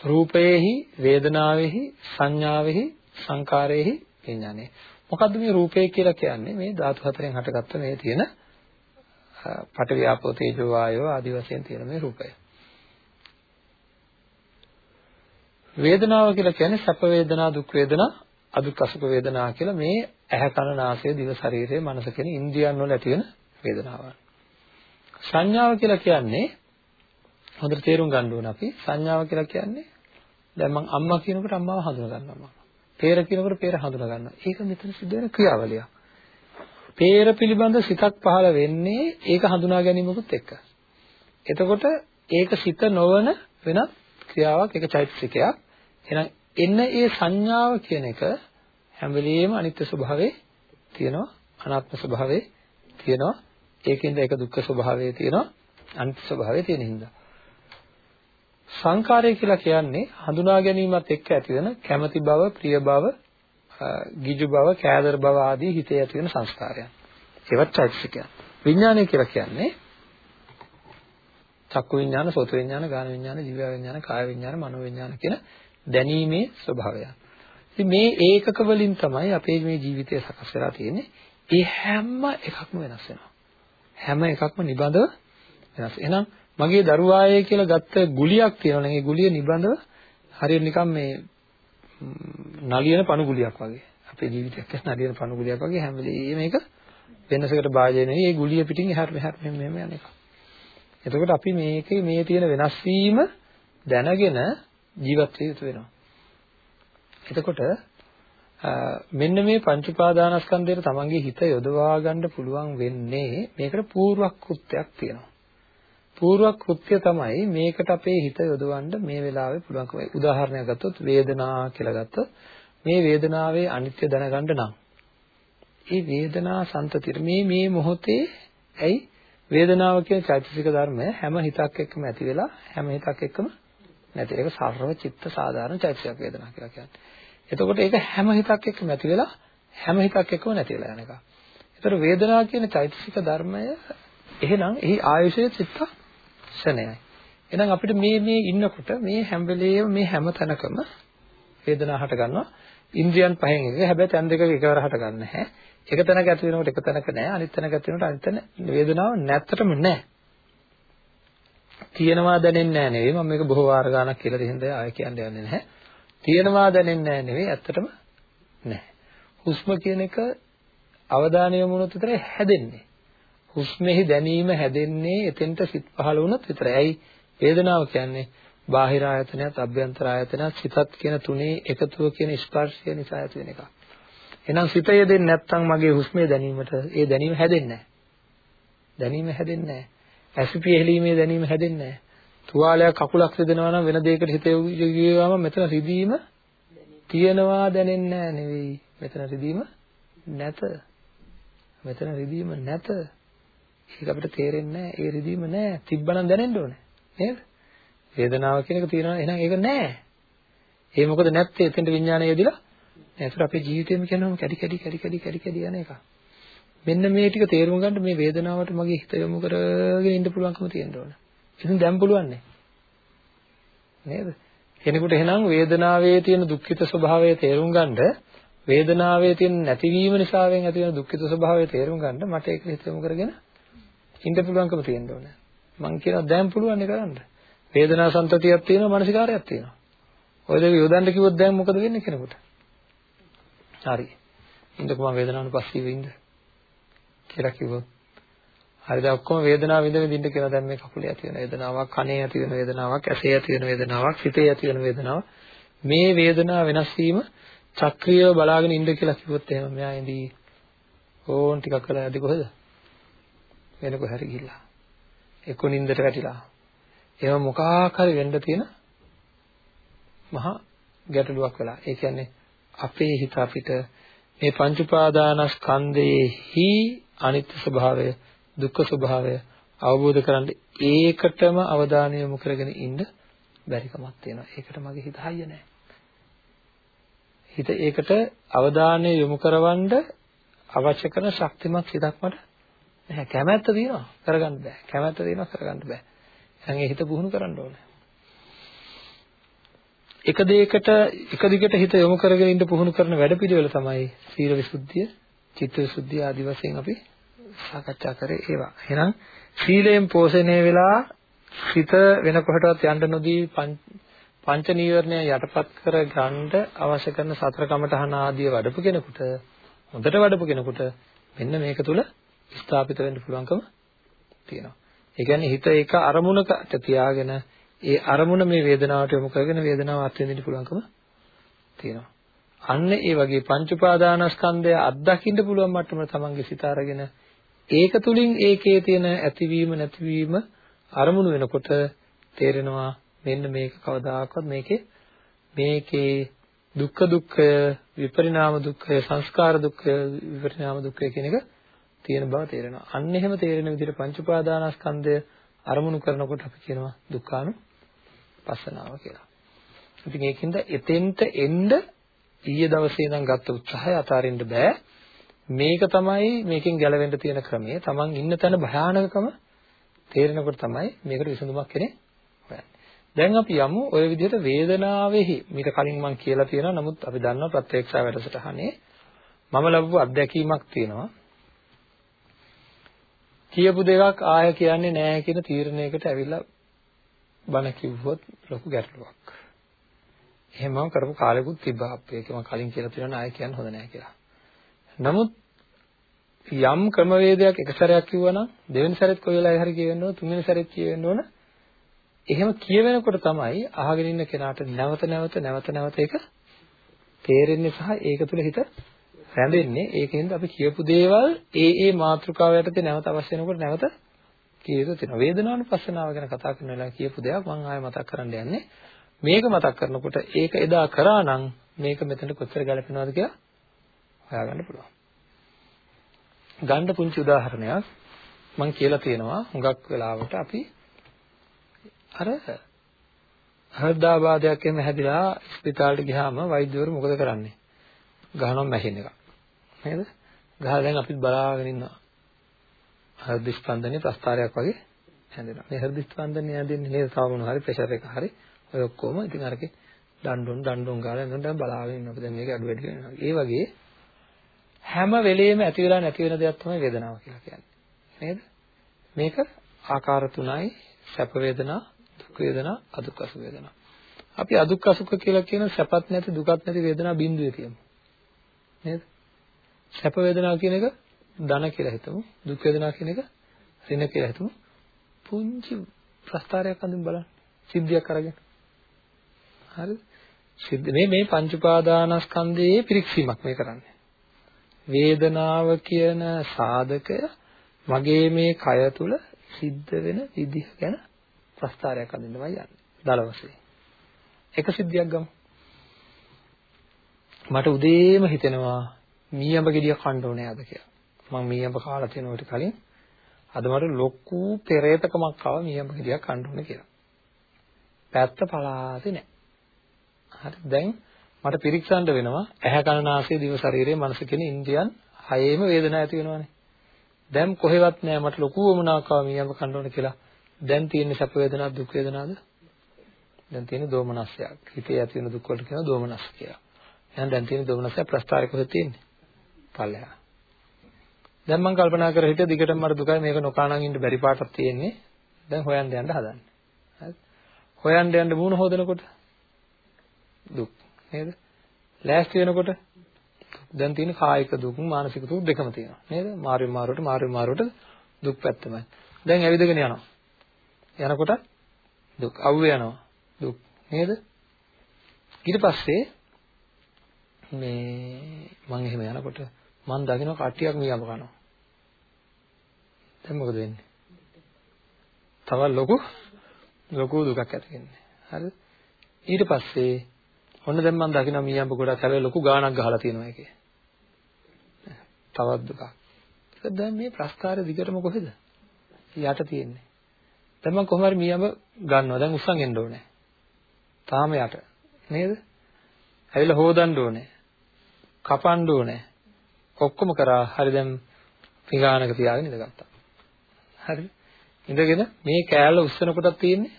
රූපේහි වේදනාවේහි සංඥාවේහි සංකාරයේහි විඥානයේ මොකද්ද මේ රූපය කියලා කියන්නේ මේ ධාතු හතරෙන් හටගත්ත මේ තියෙන පඨවි ආපෝ තේජෝ වායෝ ආදි වශයෙන් තියෙන මේ රූපය. වේදනාව කියලා කියන්නේ සැප වේදනා දුක් වේදනා අදුක් අසුඛ වේදනා කියලා මේ ඇහැ කන නාසය දිව ශරීරය මනස කියන ඉන්ද්‍රියන් වල ඇති වෙන වේදනාවන්. සංඥාව කියලා කියන්නේ හොඳට තේරුම් ගන්න ඕන අපි සංඥාව කියලා කියන්නේ දැන් මම අම්මා කියනකොට අම්මාව හඳුනා ගන්නවා. පේර කියනකොට පේර හඳුනා ගන්නවා. ඒක මෙතන සිද්ධ වෙන ක්‍රියාවලියක්. පේර පිළිබඳ සිතක් පහළ වෙන්නේ ඒක හඳුනා ගැනීමකුත් එක්ක. එතකොට ඒක සිත නොවන වෙනත් ක්‍රියාවක් ඒක චෛතසිකයක්. එහෙනම් එන්න ඒ සංඥාව කියන එක හැම වෙලෙම අනිත්‍ය ස්වභාවයේ තියෙනවා අනාත්ම ස්වභාවයේ තියෙනවා. ඒකෙන්ද ඒක දුක්ඛ ස්වභාවයේ තියෙනවා. අනිත්‍ය ස්වභාවයේ තියෙන හින්දා. සංකාරය කියලා කියන්නේ හඳුනා ගැනීමත් එක්ක ඇතිවන කැමැති බව, ප්‍රිය බව, ගිජු බව, කෑදර බව ආදී හිතේ ඇතිවන සංස්කාරයන්. ඒවත් චෛතසිකයන්. විඥානය කියලා කියන්නේ චක්කු විඥාන, සෝත විඥාන, ගාන විඥාන, ජීව විඥාන, කාය විඥාන, මනෝ විඥාන කියන දැනීමේ ස්වභාවය. ඉතින් මේ ඒකක වලින් තමයි අපේ මේ ජීවිතය සකස් වෙලා තියෙන්නේ. ඒ හැම එකක්ම වෙනස් වෙනවා. හැම එකක්ම නිබඳව වෙනස්. එහෙනම් මගේ දරුවායේ කියලා ගත්ත ගුලියක් තියෙනවා. ඒ ගුලිය නිබඳව හරියට නිකන් මේ නලියන පණු ගුලියක් වගේ. අපේ ජීවිතයක් කියන නලියන පණු ගුලියක් වගේ හැම වෙලේම මේක වෙනසකට භාජනය නෙවෙයි. ඒ ගුලිය පිටින් එහාට මෙහාට මෙහෙම මෙහෙම යන එක. එතකොට අපි මේකේ මේ තියෙන වෙනස් වීම දැනගෙන ජීවත් වෙ යුතු වෙනවා. එතකොට මෙන්න මේ පංච උපාදානස්කන්ධයට තමන්ගේ හිත යොදවා ගන්න පුළුවන් වෙන්නේ මේකට පූර්ව කෘත්‍යයක් තියෙනවා. පූර්ව කෘත්‍ය තමයි මේකට අපේ හිත යොදවන්න මේ වෙලාවේ පුළුවන්කම. උදාහරණයක් ගත්තොත් වේදනා කියලා ගත්තොත් මේ වේදනාවේ අනිත්‍ය දැනගන්න නම් ඒ වේදනා සංතතිය මේ මේ මොහොතේ ඇයි වේදනාව කියන චෛතසික ධර්මය හැම හිතක් එක්කම ඇති වෙලා හැම හිතක් එක්කම නැති. ඒක සර්ව චිත්ත සාධාරණ චෛතසික වේදනා කියලා කියන්නේ. එතකොට ඒක හැම හිතක් එක්කම ඇති වෙලා හැම හිතක් එක්කම නැති වෙලා යන එක. ඒතර වේදනාව කියන චෛතසික ධර්මය එහෙනම් එහි ආයුෂය චිත්ත ක්ෂණයයි. එහෙනම් අපිට මේ මේ ඉන්නකොට මේ හැම වෙලේම මේ හැම තැනකම වේදනාව හට ගන්නවා. ඉන්ද්‍රියන් පහෙන් එක. හැබැයි තැන් දෙකක එකවර හට ගන්න නැහැ. එක තැනක ඇති වෙනකොට එක තැනක නැහැ. අනිත් තැනක ඇති වෙනකොට අනිත් තැන වේදනාව නැත්තටම නැහැ. තියෙනවා දැනෙන්නේ නැහැ නෙවෙයි. මම මේක බොහෝ වාර ගානක් කියලා දෙහින්ද ආයෙ කියන්න යන්නේ නැහැ. තියෙනවා දැනෙන්නේ නැහැ නෙවෙයි. ඇත්තටම නැහැ. හුස්ම කියන එක අවධානය යොමු වුණොත් විතරයි හැදෙන්නේ. හුස්මෙහි දැනීම හැදෙන්නේ එතෙන්ට සිත් පහළ වුණොත් විතරයි. ඇයි වේදනාව කියන්නේ බාහිර ආයතනයත් අභ්‍යන්තර ආයතනයත් සිතත් කියන තුනේ එකතුව කියන ස්පර්ශය නිසා ඇති වෙන එකක්. එහෙනම් සිත යෙදෙන්නේ නැත්නම් මගේ හුස්මේ දැනීමට ඒ දැනීම හැදෙන්නේ නැහැ. දැනීම හැදෙන්නේ නැහැ. ඇසිපි එහලීමේ දැනීම හැදෙන්නේ නැහැ. තුවාලයක් කකුලක් රිදෙනවා නම් වෙන දෙයකට හිත යොගියවම මෙතන රිදීම තියනවා දැනෙන්නේ නැහැ නෙවෙයි. මෙතන රිදීම නැත. මෙතන රිදීම නැත. ඒක අපිට තේරෙන්නේ නැහැ. ඒ රිදීම නැහැ. තිබ්බනම් දැනෙන්න ඕනේ. නේද? වේදනාව කියන එක තියෙනවා. එහෙනම් ඒක නැහැ. ඒ මොකද නැත්තේ? එතෙන්ට විඥානය යෙදිලා ඒතර අපේ ජීවිතේම කියනවාම කැඩි කැඩි කැඩි කැඩි කැඩි කැඩි යන එක. මෙන්න මේ ටික තේරුම් ගන්න මේ වේදනාවට මගේ හිත යොමු කරගෙන ඉන්න පුළුවන්කම තියෙන්න ඕන. ඉතින් දැන් පුළුවන් නේද? කෙනෙකුට එහෙනම් වේදනාවේ තියෙන දුක්ඛිත ස්වභාවය තේරුම් ගන්න වේදනාවේ තියෙන නැතිවීම නිසාවෙන් ඇති වෙන දුක්ඛිත ස්වභාවය තේරුම් ගන්න මට ඒක හිත යොමු කරගෙන ඉන්න පුළුවන්කම තියෙන්න ඕන. මං කියනවා දැන් පුළුවන් නේ කරන්න. වේදනා සංතතියක් තියෙනවා මානසිකාරයක් තියෙනවා. ඔය දෙක යොදන්න කිව්වොත් දැන් මොකද වෙන්නේ කෙනෙකුට? හරි. ඉන්නකම වේදනානුපස්සීව ඉන්න කියලා කිව්වොත්. හරිද ඔක්කොම වේදනාව විඳ විඳින්න කියලා දැන් මේ කකුලේ ඇති වෙන වේදනාවක්, කනේ ඇති වෙන වේදනාවක්, ඇසේ ඇති වෙන වේදනාවක්, සිතේ ඇති වෙන වේදනාවක්. මේ වේදනාව වෙනස් වීම චක්‍රීයව බලාගෙන ඉන්න කියලා කිව්වොත් එහෙම මෙයා ඉඳී ඕන් ටිකක් කළා යදි කොහෙද? වෙන කොහරි ගිහිල්ලා. එක්ක නින්දට වැටිලා. එහෙම මොකක් හරි වෙන්න තියෙන මහා ගැටලුවක් වෙලා. ඒ කියන්නේ අපේ හිත අපිට මේ පංච උපාදානස්කන්ධයේහි අනිත්‍ය ස්වභාවය දුක්ඛ ස්වභාවය අවබෝධ කරගන්න ඒකටම අවධානය යොමු කරගෙන ඉන්න බැරි කමක් තියෙනවා. ඒකට මගේ හිත හයිය නැහැ. හිත ඒකට අවධානය යොමු කරවන්න අවශ්‍ය කරන ශක්තිමත් හිතක් මට නැහැ. කැමැත්ත තියෙනවා කරගන්න බෑ. කැමැත්ත තියෙනවා කරගන්න බෑ. එහෙනම් ඒ හිත පුහුණු කරන්න ඕනේ. එක දෙයකට එක දිගට හිත යොමු කරගෙන ඉන්න පුහුණු කරන වැඩපිළිවෙල තමයි සීල විසුද්ධිය, චිත්ත විසුද්ධිය ආදි වශයෙන් අපි සාකච්ඡා කරේ ඒවා. එහෙනම් සීලයෙන් පෝෂණය වෙලා හිත වෙන කොහටවත් යන්න නොදී පංච නීවරණය යටපත් කර ගන්න අවශ්‍ය කරන සතර කමඨහන ආදිය වඩපු කෙනෙකුට හොඳට වඩපු කෙනෙකුට මෙන්න මේක තුල ස්ථාපිත වෙන්න පුළුවන්කම තියෙනවා. ඒ කියන්නේ හිත එක අරමුණකට තියාගෙන ඒ අරමුණ මේ වේදනාවට යොමු කරගෙන වේදනාව අත්විඳින්න පුළුවන්කම තියෙනවා. අන්න ඒ වගේ පංච උපාදානස්කන්ධය අත්දකින්න පුළුවන් මට්ටමට තමන්ගේ සිත අරගෙන ඒක තුලින් ඒකේ තියෙන ඇතිවීම නැතිවීම අරමුණු වෙනකොට තේරෙනවා මෙන්න මේක කවදාකවත් මේකේ මේකේ දුක්ඛ දුක්ඛය, විපරිණාම දුක්ඛය, සංස්කාර දුක්ඛය, විපරිණාම දුක්ඛය කියන එක තියෙන බව තේරෙනවා. අන්න එහෙම තේරෙන විදිහට පංච උපාදානස්කන්ධය අරමුණු කරනකොට අපි කියනවා දුක්ඛානු පස්සනාව කියලා. ඉතින් ඒකින්ද එතෙන්ට එන්න ඊයේ දවසේ ඉඳන් ගත්ත උත්සාහය අතාරින්න බෑ. මේක තමයි මේකෙන් ගැලවෙන්න තියෙන ක්‍රමය. Taman ඉන්න තැන භයානකකම තේරෙනකොට තමයි මේකට විසඳුමක් කෙනේ හොයන්නේ. දැන් අපි යමු ওই විදිහට වේදනාවෙහි මීට කලින් මම කියලා තියෙනවා. නමුත් අපි දන්නවා ප්‍රත්‍යක්ෂා වැඩසටහනේ මම ලැබුව අත්දැකීමක් තියෙනවා. කියපු දෙකක් ආය කියන්නේ නැහැ කියන තීරණයකට ඇවිල්ලා බණ කිව්වොත් ලොකු ගැටලුවක්. එහෙම මම කරපු කාලෙකුත් තිබ්බා. ඒක මම කලින් කියලා තියෙනවා ආය කියන්න හොඳ නැහැ කියලා. නමුත් යම් ක්‍රමවේදයක් එක සැරයක් කිව්වනම් දෙවෙනි සැරෙත් කොයි වෙලාවෙ හරි කියවෙන්න ඕන තුන්වෙනි සැරෙත් කියවෙන්න ඕන. එහෙම කියවෙනකොට තමයි අහගෙන ඉන්න කෙනාට නැවත නැවත නැවත නැවත ඒක තේරෙන්නේ සහ ඒක තුළ හිත රැඳෙන්නේ. ඒකෙන්ද අපි කියපු දේවල් ඒ ඒ මාතෘකාව යටතේ නැවත අවශ්‍ය වෙනකොට නැවත කියේද තියෙනවා. වේදනානුපස්සනාව ගැන කතා කරන වෙලාව කියපු දෙයක් මම ආයෙ මතක් කරන්න යන්නේ. මේක මතක් කරනකොට ඒක එදා කරා නම් මේක මෙතනට කොච්චර ගැලපෙනවද කියලා හොයාගන්න පුළුවන් ගන්න පුංචි උදාහරණයක් මම කියලා තියෙනවා හුඟක් වෙලාවට අපි අර හෘදාබාධයක් එහෙම හැදිලා ස්පිතාලෙට ගියාම වෛද්‍යවරු මොකද කරන්නේ ගහනවා මැෂින් එකක් නේද? ගහලා දැන් අපිත් බලාගෙන ඉන්නවා. හෘද ස්පන්දනයේ ප්‍රස්තාරයක් වගේ හැදෙනවා. මේ හෘද ස්පන්දනය හැදෙන්නේ නේද? තව මොන හරි ප්‍රෙෂර් එක හරි ඔය ඔක්කොම ඉතින් අරකේ දඬුන් දඬුන් ගාලා එනවා දැන් බලාගෙන ඉන්නවා. අපි දැන් මේක අඩු වැඩි වෙනවා. ඒ වගේ හැම වෙලෙම ඇති වෙලා නැති වෙන දෙයක් තමයි වේදනාව කියලා කියන්නේ. නේද? මේක ආකාර තුනයි සැප වේදනා, දුක් වේදනා, අදුක්ඛ වේදනා. අපි අදුක්ඛ සුඛ කියලා කියන සැපත් නැති දුකත් නැති වේදනා බිඳුවේ කියමු. නේද? සැප වේදනා කියන එක ධන කියලා හිතමු. දුක් වේදනා කියන එක ඍණ කියලා හිතමු. පුංචි ප්‍රස්තාරයක් අඳින් බලන්න. සිද්ධියක් අරගෙන. හරිද? සිද්ධ මේ මේ පංච උපාදානස්කන්ධයේ පිරික්සීමක් මේ කරන්නේ. වේදනාව කියන සාධකය මගේ මේ කය තුල සිද්ධ වෙන විදිහ ගැන ප්‍රස්තාරයක් අඳින්නමයි යන්නේ. දල වශයෙන්. එක සිද්ධියක් ගමු. මට උදේම හිතෙනවා මීයඹ ගෙඩියක් කන්න ඕනේ අද කියලා. මම මීයඹ කාලා තියෙනවට කලින් අද මට ලොකු පෙරේතකමක් ආවා මීයඹ ගෙඩියක් කන්න ඕනේ කියලා. පැත්ත පලාතේ නැහැ. හරි දැන් මට පිරික්සන්න වෙනවා ඇහැ කන නාසය දිව ශරීරය මනස කියන ඉන්ද්‍රියන් හයේම වේදනාව ඇති වෙනවානේ. දැන් කොහෙවත් නැහැ මට ලොකු වමනාවක් ආවා මීයඹ කන්න ඕනේ කියලා. දැන් තියෙන්නේ සැප වේදනාවක් දුක් වේදනාවද? දැන් තියෙන්නේ දෝමනස්සයක්. හිතේ ඇති වෙන දුක් වලට කියනවා දෝමනස්ස කියලා. එහෙනම් දැන් තියෙන දෝමනස්සය ප්‍රස්තාරේ කොහෙද තියෙන්නේ? පල්ලෙහා. දැන් මම කල්පනා කර හිටිය දිගටම මට දුකයි මේක නොකානන් ඉන්න බැරි පාටක් තියෙන්නේ. දැන් හොයන්න යන්න හදන්නේ. හරි. හොයන්න යන්න මූණ හොදනකොට දුක් නේද? ලෑස්ති වෙනකොට දැන් තියෙන කායික දුක් මානසික දුක් දෙකම තියෙනවා නේද? මාරුවෙන් මාරුවට මාරුවෙන් මාරුවට දුක් පැත්තමයි. දැන් ඇවිදගෙන යනවා. යනකොට දුක් අවුවේ යනවා. දුක් නේද? ඊට පස්සේ මේ මම එහෙම යනකොට මම දකින්න කට්ටියක් මියඹ කනවා. දැන් මොකද වෙන්නේ? තව ලොකු ලොකු දුකක් ඇති වෙන්නේ. හරිද? ඊට පස්සේ ඔන්න දැන් මම දකින්න මියඹ ගොඩක් හැබැයි ලොකු ගාණක් ගහලා තියෙනවා ඒකේ. තවත් දුකක්. ඒක දැන් මේ ප්‍රස්තාරය දිගටම කොහෙද? යට තියෙන්නේ. දැන් මම කොහොම හරි මියඹ ගන්නවා. දැන් උස්සන් එන්න ඕනේ. තාම යට. නේද? ඇවිල්ලා හොදන්න ඕනේ. කපන්න ඕනේ. ඔක්කොම කරා හරි දැන් පිඟානක තියාගෙන ඉඳගත්තා. හරි. ඉඳගෙන මේ කෑල්ල උස්සන කොටක් තියෙන්නේ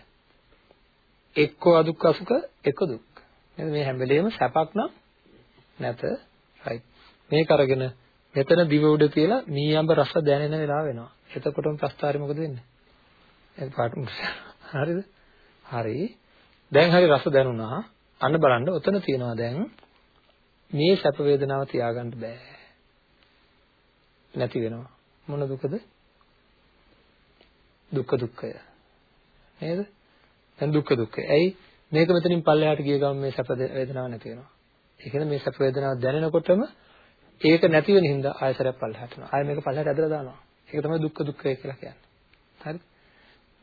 එක්ක අදුක් අසුක එක දුක්. නේද මේ හැම වෙලේම සැපක් නම් නැත. right. මේක අරගෙන මෙතන දිව උඩ තියලා මීයඹ රස දැනෙන වෙලාව වෙනවා. එතකොටම ප්‍රස්තාරේ මොකද වෙන්නේ? ඒක පාට හරිද? හරි. දැන් හරි රස දැනුණා. අන්න බලන්න ඔතන තියෙනවා දැන් මේ සැප වේදනාව තියාගන්න බෑ. නැති වෙනවා. මොන දුකද? දුක්ඛ දුක්ඛය. නේද? දැන් දුක්ඛ දුක්ඛය. ඇයි මේක මෙතනින් පල්ලෙහාට ගිය ගමන් මේ සැප වේදනාව නැති වෙනවා. ඒ කියන්නේ මේ සැප වේදනාව දැනෙනකොටම ඒක නැති වෙන හින්දා ආයතරයක් පල්ලෙහාට යනවා. ආය මේක පල්ලෙහාට ඇදලා දානවා. ඒක තමයි දුක්ඛ දුක්ඛය කියලා කියන්නේ. හරිද?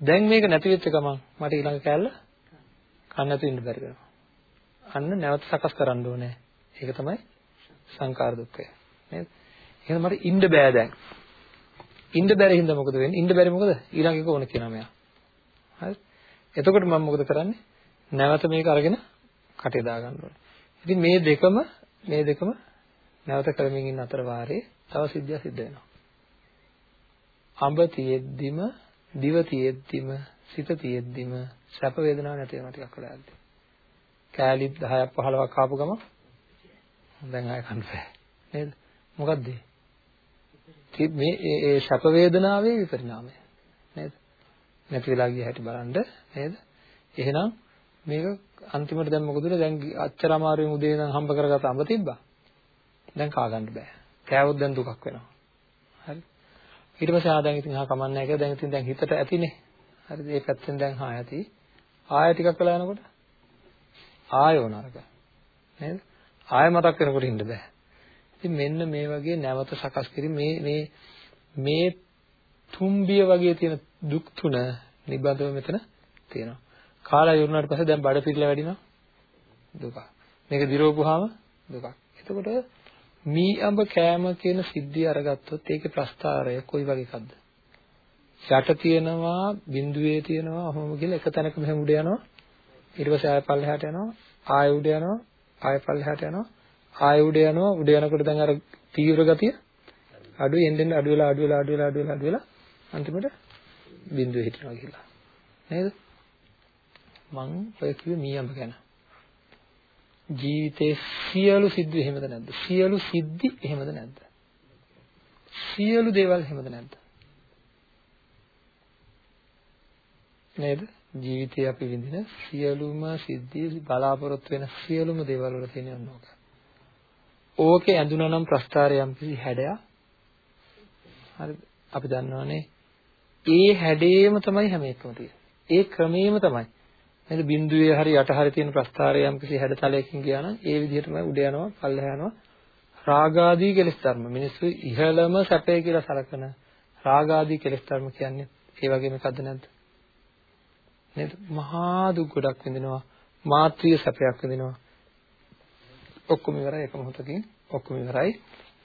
දැන් මේක නැති වෙච්ච ගමන් මට ඊළඟ කෑල්ල කන්න නැතුව ඉන්න බැරි වෙනවා. අන්න නැවත සකස් කරන්න ඕනේ. ඒක තමයි සංකාර දුක්ඛය. නේද? එහෙනම් මට ඉන්න බෑ දැන්. ඉන්න බැරි හින්දා මොකද වෙන්නේ? ඉන්න බැරි මොකද? ඊළඟ එක ඕන කියනවා මෙයා. හරි? එතකොට මම මොකද කරන්නේ? නැවත මේක අරගෙන කටේ දා ගන්න ඕනේ. ඉතින් මේ දෙකම මේ දෙකම නැවත කරමින් ඉන්න අතර වාරේ තව සිද්ධියක් සිද්ධ වෙනවා. අඹ තියෙද්දිම, දිව තියෙද්දිම, සිත තියෙද්දිම සැප වේදනාවක් නැති වෙනවා ටිකක් වෙලා යද්දි. කෑලි 10ක් 15ක් ආපු ගම දැන් ආය කන්න බෑ. නේද? මොකද්ද? මේ ඒ සැප වේදනාවේ විපරිණාමය. නේද? නැති වෙලා ගිය හැටි බලන්න නේද? එහෙනම් මේක අන්තිමට දැන් මොකද දැන් අච්චර අමාරුවෙන් උදේ ඉඳන් හම්බ කරගත්ත අඹ තිබ්බා. දැන් කා ගන්න බෑ. කෑවොත් දැන් දුකක් වෙනවා. හරි. ඊට පස්සේ ආ දැන් ඉතින් ආ කමන්නේ නැහැ දැන් ඉතින් දැන් හිතට ඇතිනේ. හරිද? මේ පැත්තෙන් දැන් ආ ඇති. ආය ටිකක් වෙලා යනකොට ආයෝ නරක. නේද? ආය මතක් වෙනකොට ඉන්න බෑ. ඉතින් මෙන්න මේ වගේ නැවත සකස් කිරීම මේ මේ මේ තුම්බිය වගේ තියෙන දුක් තුන නිබඳව මෙතන තියෙනවා. කාලා ඉවරනාට පස්සේ දැන් බඩ පිරලා වැඩිනවා දුක. මේක දිරවපුවාම දුකක්. එතකොට මී අඹ කෑම කියන සිද්ධිය අරගත්තොත් ඒකේ ප්‍රස්තාරය කොයි වගේ එකක්ද? යට තියෙනවා බිඳුවේ තියෙනවා අහම කියලා එක තැනක මෙහෙම උඩ යනවා. ඊට පස්සේ ආය පල්ලෙහාට යනවා. ආය උඩ යනවා. ආය පල්ලෙහාට යනවා. ආය උඩ යනවා. උඩ යනකොට දැන් අර තීව්‍ර ගතිය අඩුයි එන්නෙන් අඩු වෙලා අඩු වෙලා අඩු වෙලා අඩු වෙලා අඩු වෙලා අන්තිමට බිඳුවේ හිටිනවා කියලා. නේද? මං ඔය කිව්වේ මීයඹ ගැන. ජීවිතේ සියලු සිද්ධි එහෙමද නැද්ද? සියලු සිද්ධි එහෙමද නැද්ද? සියලු දේවල් එහෙමද නැද්ද? නේද? ජීවිතේ අපි විඳින සියලුම සිද්ධි බලාපොරොත්තු වෙන සියලුම දේවල් වල තියෙන ඕනෝක. ඕකේ ඇඳුනා නම් ප්‍රස්තාරයම් කිසි හැඩයක්. හරිද? අපි දන්නවනේ ඒ හැඩේම තමයි හැම එකම තියෙන්නේ. ඒ ක්‍රමේම තමයි. නේද? බිඳුවේ හරි යට හරි තියෙන ප්‍රස්ථාරය යම් කිසි හැඩතලයකින් ගියා නම් ඒ විදිහටම උඩ යනවා පල්ලෙහා යනවා. රාගාදී කෙලෙස් ධර්ම. මිනිස්සු ඉහළම සැපේ කියලා සලකන රාගාදී කෙලෙස් ධර්ම කියන්නේ ඒ වගේම එකක්ද නැද්ද? නේද? මහා දුක් ගොඩක් විඳිනවා. මාත්‍රිය සැපයක් විඳිනවා. ඔක්කොම ඉවරයි එක මොහොතකින්. ඔක්කොම ඉවරයි.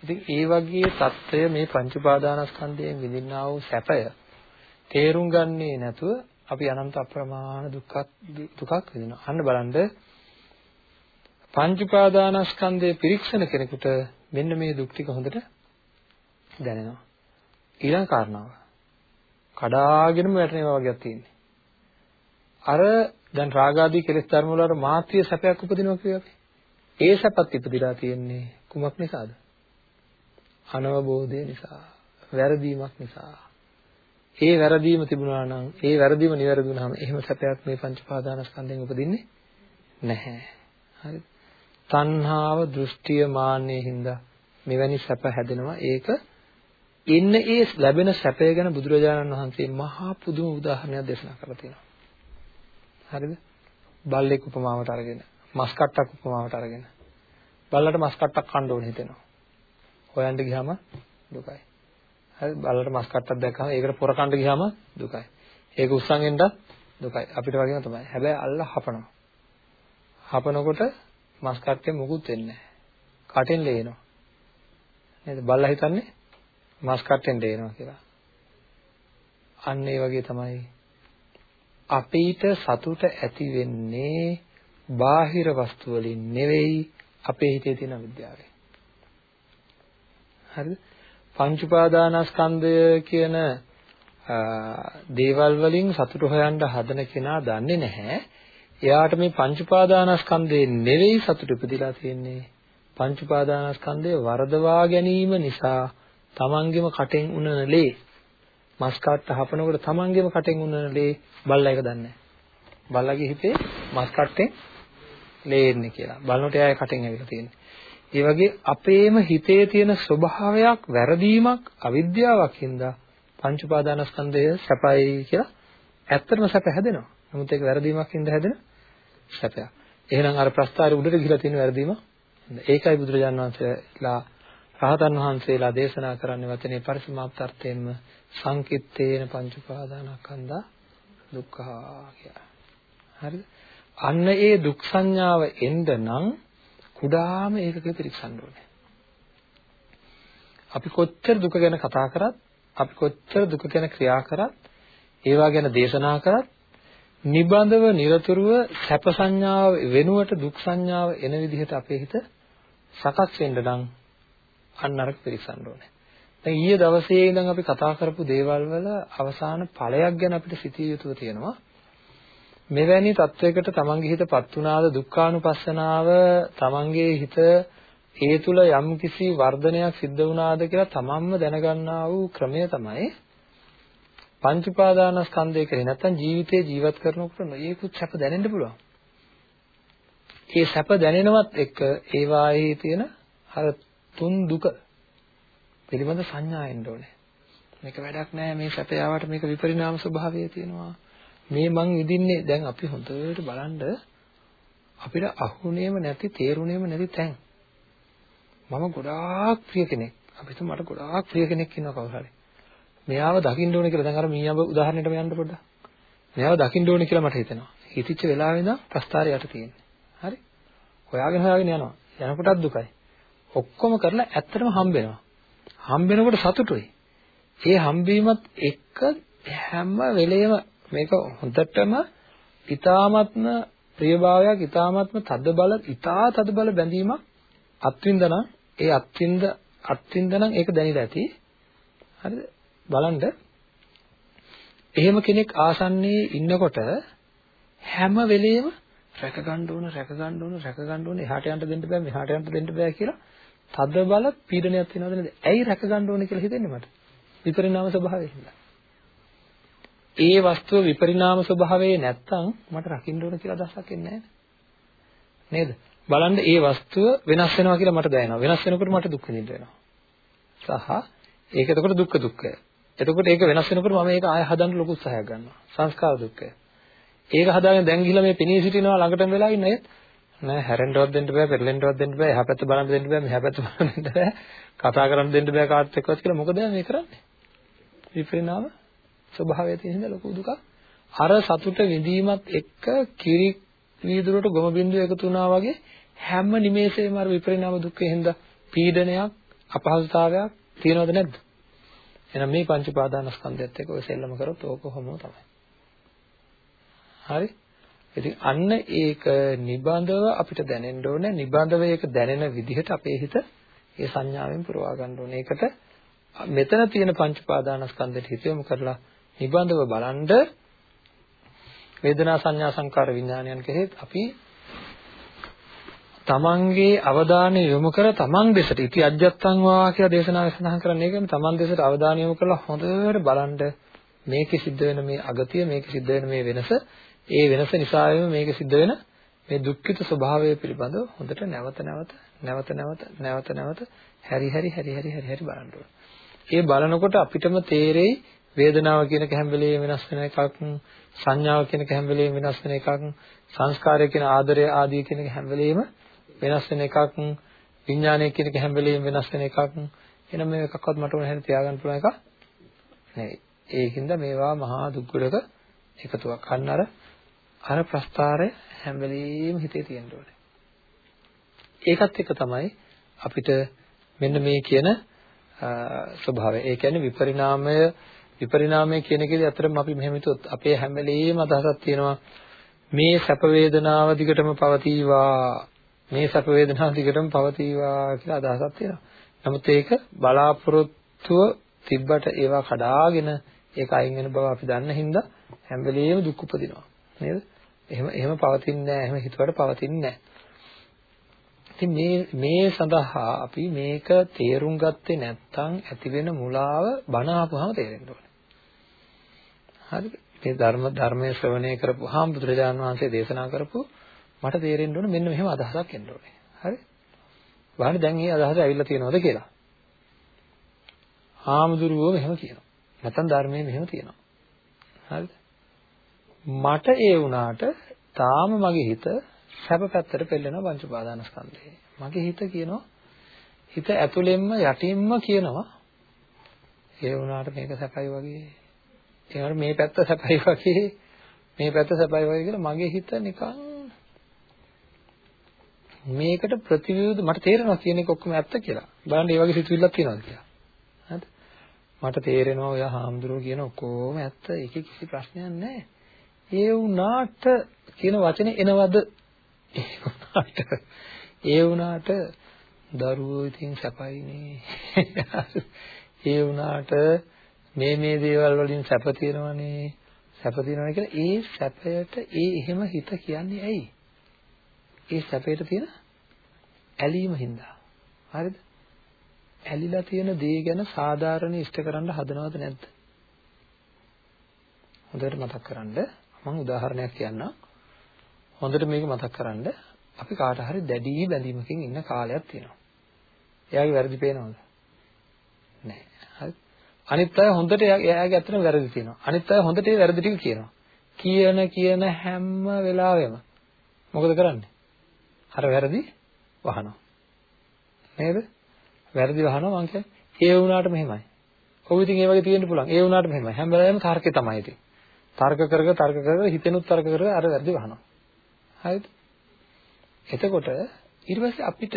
ඉතින් ඒ වගේ தত্ত্বය මේ පංච උපාදානස්කන්ධයෙන් විඳිනා වූ සැපය තේරුම් ගන්නේ නැතුව අපි අනන්ත අප්‍රමාණ දුක්ඛ දුකක් විඳිනවා. අන්න බලන්න පංච උපාදානස්කන්ධයේ පිරික්සන කෙනෙකුට මෙන්න මේ දුක් ටික හොඳට දැනෙනවා. ඊළඟ කාරණාව. කඩාගෙනම වැටෙනවා වගේක් තියෙන්නේ. අර දැන් රාගාදී කෙලෙස් ධර්ම වල මාත්‍රිය සැපයක් උපදිනවා කියුවා අපි. ඒ සැපත් ඉපදිලා තියෙන්නේ කුමක් නිසාද? අනවබෝධය නිසා, වැරදීමක් නිසා. ඒ වැරදීම තිබුණා නම් ඒ වැරදීම නිවැරදි වුණාම එහෙම සැපයක් මේ පංච පාදානස්කන්ධයෙන් උපදින්නේ නැහැ. හරිද? තණ්හාව, දෘෂ්ටිය, මාන්නය හින්දා මෙවැනි සැප හැදෙනවා. ඒක ඉන්න ඒ ලැබෙන සැපය ගැන බුදුරජාණන් වහන්සේ මහා පුදුම උදාහරණයක් දේශනා කරලා තියෙනවා. හරිද? බල්ලෙක් උපමාවට අරගෙන, මස් කට්ටක් උපමාවට අරගෙන. බල්ලට මස් කට්ටක් කන්න ඕන හිතෙනවා. හොයන්න ගියාම දුකයි. හරි බලලට මස් කට්ටක් දැක්කම ඒකට පොර කන්න ගියාම දුකයි. ඒක උස්සන් එන්න දුකයි. අපිට වගේම තමයි. හැබැයි අල්ල හපනවා. හපනකොට මස් කට්ටේ මුකුත් වෙන්නේ නැහැ. කටෙන් ලේනවා. නේද? බල්ලා හිතන්නේ මස් කට්ටෙන් ලේනවා කියලා. අන්න ඒ වගේ තමයි අපිට සතුට ඇති වෙන්නේ බාහිර වස්තු වලින් නෙවෙයි අපේ හිතේ තියෙන විද්‍යාවෙන්. හරිද? පංච උපාදානස්කන්ධය කියන දේවල් වලින් සතුට හොයන්න හදන කෙනා දන්නේ නැහැ. එයාට මේ පංච උපාදානස්කන්ධේ නෙවෙයි සතුට උපදිලා තියෙන්නේ. පංච උපාදානස්කන්ධය වරදවා ගැනීම නිසා තමන්ගෙම කටෙන් උනන ලේ මස් කට්ට හපනකොට තමන්ගෙම කටෙන් උනන ලේ බල්ලා එක දන්නේ බල්ලාගේ හිතේ මස් කට්ටෙන් ලේ එන්නේ කියලා. බලනකොට එයා කටෙන් ඇවිල්ලා තියෙන්නේ. ඒ වගේ අපේම හිතේ තියෙන ස්වභාවයක් වැරදීමක් අවිද්‍යාවක් හින්දා පංච උපාදානස්කන්ධය සැපයි කියලා ඇත්තටම සැප හැදෙනවා. නමුත් ඒක වැරදීමක් හින්දා හැදෙන සැපයක්. එහෙනම් අර ප්‍රස්තාරේ උඩට ගිහිලා තියෙන වැරදීම ඒකයි බුදුරජාණන් වහන්සේලා රහතන් වහන්සේලා දේශනා කරන්නේ වචනේ පරිසමාප්තාර්ථයෙන්ම සංකිට්ඨේන පංච උපාදානස්කන්ධා දුක්ඛ කියලා. හරිද? අන්න ඒ දුක් සංඥාව එන්න නම් කුඩාම ඒකකේ පිරික්සන්න ඕනේ. අපි කොච්චර දුක ගැන කතා කරත්, අපි කොච්චර දුක ගැන ක්‍රියා කරත්, ඒවා ගැන දේශනා කරත්, නිබඳව নিরතුරුව සැප සංඥාව වෙනුවට දුක් සංඥාව එන විදිහට අපේ හිත සකස් වෙන්න නම් අන්න අරක පිරික්සන්න ඕනේ. දැන් ඊයේ දවසේ ඉඳන් අපි කතා කරපු දේවල් වල අවසාන ඵලයක් ගැන අපිට සිතිය යුතුව තියෙනවා. මෙවැනි තත්වයකට තමන්ගේ හිතපත් වුණාද දුක්ඛානුපස්සනාව තමන්ගේ හිත ඒ තුල යම්කිසි වර්ධනයක් සිද්ධ වුණාද කියලා තමන්ම දැනගන්නා වූ ක්‍රමය තමයි පංච උපාදානස්කන්ධය කරේ නැත්නම් ජීවිතේ ජීවත් කරනකොට නොයේකුත් සැප දැනෙන්න පුළුවන්. ඒ සැප දැනෙනවත් එක්ක ඒ වායේ තියෙන අර තුන් දුක පිළිබඳ සංඥා එන්න ඕනේ. මේක වැඩක් නෑ මේ සැප යාවට මේක විපරිණාම ස්වභාවය තියෙනවා. මේ මං විඳින්නේ දැන් අපි හොඳට බලන්න අපිට අහුනේම නැති තේරුනේම නැති තැන්. මම ගොඩාක් ප්‍රිය කෙනෙක්. අපි හිතමු මට ගොඩාක් ප්‍රිය කෙනෙක් ඉන්නවා කවුරු හරි. මෙයාව දකින්න ඕනේ කියලා දැන් අර මීයඹ උදාහරණයටම යන්න පොඩ්ඩක්. මෙයාව දකින්න ඕනේ කියලා මට හිතෙනවා. හිතිච්ච වෙලාවෙ ඉඳන් ප්‍රස්තාරයට තියෙන්නේ. හරි? හොයාගෙන හොයාගෙන යනවා. යනකොටත් දුකයි. ඔක්කොම කරලා ඇත්තටම හම්බෙනවා. හම්බෙනකොට සතුටුයි. ඒ හම්බීමත් එක්ක හැම වෙලේම මේක හොඳටම ඊ타ත්ම ප්‍රියභාවයක් ඊ타ත්ම තද බල ඊතා තද බල බැඳීමක් අත්විඳන ඒ අත්විඳ අත්විඳන ඒක දැනෙලා ඇති හරිද බලන්න එහෙම කෙනෙක් ආසන්නයේ ඉන්නකොට හැම වෙලෙම රැක ගන්න ඕන රැක ගන්න ඕන රැක ගන්න ඕන එහාට යන්න දෙන්න බෑ මෙහාට යන්න දෙන්න බෑ කියලා තද බල පීඩනයක් වෙනවද නේද? ඇයි රැක ගන්න ඕනේ කියලා හිතෙන්නේ මට. විපරිණාම ස්වභාවය හින්දා. ඒ වස්තුව විපරිණාම ස්වභාවයේ නැත්තම් මට රකින්න ඕන කියලා අදහසක් එන්නේ නේද? බලන්න ඒ වස්තුව වෙනස් වෙනවා කියලා මට දැනෙනවා. වෙනස් වෙනකොට මට දුක් විඳින්න වෙනවා. සහ ඒක එතකොට දුක්ඛ දුක්ඛය. එතකොට ඒක වෙනස් වෙනකොට මම ඒක ආය හදන්න ලොකු උත්සාහයක් ගන්නවා. සංස්කාර දුක්ඛය. ඒක හදාගෙන දැන් ගිහිල්ලා මේ පෙනී සිටිනවා ළඟටම වෙලා ඉන්න අයත් නෑ හැරෙන්නවත් දෙන්න බෑ පෙරලෙන්නවත් දෙන්න බෑ එහා පැත්ත බලන්න දෙන්න බෑ මෙහා පැත්ත බලන්න දෙන්න බෑ කතා කරන්න දෙන්න බෑ කාටත් එක්කවත් කියලා මොකද මේ කරන්නේ විපරිණාම ස්වභාවය තියෙන හින්දා ලොකු දුකක් අර සතුට විඳීමත් එක්ක කිරි වීදුරට ගොම බින්දුව එකතු වුණා වගේ හැම නිමේෂෙම අර විපරිණාම දුක්ඛේ හින්දා පීඩනයක් අපහසුතාවයක් තියෙනවද නැද්ද එහෙනම් මේ පංච උපාදානස්කන්ධයත් එක්ක ඔය සෙල්ලම කරොත් ඕක කොහොමද තමයි හරි ඉතින් අන්න ඒක නිබඳව අපිට දැනෙන්න ඕනේ. නිබඳව ඒක දැනෙන විදිහට අපේ හිත ඒ සංඥාවෙන් පුරවා ගන්න ඕනේ. ඒකට මෙතන තියෙන පංච පාදානස්කන්ධයට හිත යොමු කරලා නිබඳව බලන්ඩ වේදනා සංඥා සංකාර විඥානයන් කෙරෙහි අපි තමන්ගේ අවධානය යොමු කර තමන් දෙසට ඉති අජ්ජත්තං වා කියලා දේශනාවේ සඳහන් කරන්නේ ඒකනේ තමන් දෙසට අවධානය යොමු කරලා හොඳට බලන්න මේකේ සිද්ධ වෙන මේ අගතිය මේකේ සිද්ධ වෙන මේ වෙනස ඒ වෙනස නිසාවෙම මේක සිද්ධ වෙන මේ දුක්ඛිත ස්වභාවය පිළිබඳව හොඳට නැවත නැවත නැවත නැවත නැවත නැවත හැරි හැරි හැරි හැරි හැරි හැරි බලන්න ඕන. ඒ බලනකොට අපිටම තේරෙයි වේදනාව කියන හැම වෙලේම වෙනස් වෙන එකක් සංඥාව කියන හැම වෙලේම වෙනස් වෙන එකක් සංස්කාරය කියන ආදරය ආදී කියන හැම වෙලේම වෙනස් වෙන එකක් විඥානය කියන හැම වෙලේම වෙනස් වෙන එකක් එහෙනම් මේ එකක්වත් මට ඕන හැටි තියාගන්න පුළුවන් එකක් නෙවෙයි ඒකින්ද මේවා මහා දුක් වලක එකතුවක් අන්න අර අර ප්‍රස්තාරය හැම වෙලෙම හිතේ තියෙන්න ඕනේ. ඒකත් එක තමයි අපිට මෙන්න මේ කියන ස්වභාවය. ඒ කියන්නේ විපරිණාමය විපරිණාමය කියන එකේදී අතරම අපි මෙහෙම හිතුවොත් අපේ හැම වෙලෙම අදහසක් තියෙනවා මේ සැප වේදනාව දිගටම පවතිවා මේ සැප වේදනාව දිගටම පවතිවා කියලා අදහසක් තියෙනවා. නමුත් ඒක බලාපොරොත්තුව තිබ්බට ඒවා කඩාගෙන ඒක අයින් වෙන බව අපි දන්න හින්දා හැම වෙලෙම දුක් උපදිනවා. නේද? එහෙම එහෙම පවතින්නේ නැහැ. එහෙම හිතුවට පවතින්නේ නැහැ. ඉතින් මේ මේ සඳහා අපි මේක තේරුම් ගත්තේ නැත්නම් ඇති වෙන මුලාව බණ ආපුවාම තේරෙන්න ඕනේ. හරිද? මේ ධර්ම ධර්මයේ ශ්‍රවණය කරපුවාම බුදුරජාණන් වහන්සේ දේශනා කරපු මට තේරෙන්න ඕනේ මෙන්න මෙහෙම අදහසක් එන්න ඕනේ. හරි? බලන්න දැන් මේ අදහස ඇවිල්ලා තියෙනවද කියලා. ආමුදුරුවෝ මෙහෙම කියනවා. නැත්නම් ධර්මයේ මෙහෙම තියෙනවා. හරිද? මට ඒ වුණාට තාම මගේ හිත සැප පැත්තට පෙළෙනවා පංච උපාදානස්කන්ධේ. මගේ හිත කියනවා හිත ඇතුළෙන්ම යටින්ම කියනවා ඒ වුණාට මේක සැපයි වගේ. ඒකට මේ පැත්ත සැපයි වගේ මේ පැත්ත සැපයි වගේ කියලා මගේ හිත නිකන් මේකට ප්‍රතිවිරුද්ධ මට තේරෙනවා කියන එක ඔක්කොම ඇත්ත කියලා. බලන්න මේ වගේ සිතුවිල්ලක් තියෙනවද කියලා. හරිද? මට තේරෙනවා ඔය හාමුදුරුවෝ කියන ඔක්කොම ඇත්ත. ඒකේ කිසි ප්‍රශ්නයක් නැහැ. ඒ වුණාට කියන වචනේ එනවද? ඒ වුණාට ඒ වුණාට දරුවෝ ඉතින් සැපයිනේ. ඒ වුණාට මේ මේ දේවල් වලින් සැප තියෙනවනේ. සැප තියෙනවනේ කියලා ඒ සැපයට ඒ එහෙම හිත කියන්නේ ඇයි? ඒ සැපයට තියෙන ඇලීම හින්දා. හරිද? ඇලිලා තියෙන දේ ගැන සාධාරණ ඉෂ්ට කරන්න හදනවද නැද්ද? හොඳට මතක් කරගන්න මම උදාහරණයක් කියන්නම්. හොඳට මේක මතක් කරගන්න අපි කාට හරි දැඩි බැඳීමකින් ඉන්න කාලයක් තියෙනවා. එයාගේ වැරදි පේනවද? නැහැ. හරි. අනිත් අය හොඳට එයාගේ ඇත්තටම වැරදි තියෙනවා. අනිත් අය හොඳට ඒ වැරදි ටික කියනවා. කියන කියන හැම වෙලාවෙම මොකද කරන්නේ? අර වැරදි වහනවා. නේද? වැරදි වහනවා මං කියන්නේ. ඒ වුණාට මෙහෙමයි. ඔව් ඉතින් ඒ වගේ තියෙන්න පුළුවන්. ඒ වුණාට මෙහෙමයි. හැම වෙලාවෙම තර්කේ තමයි ඉතින්. තර්ක කරක තර්ක කරක හිතෙනුත් තර්ක කරක අර වැරදි වහනවා. හරිද? එතකොට ඊට පස්සේ අපිට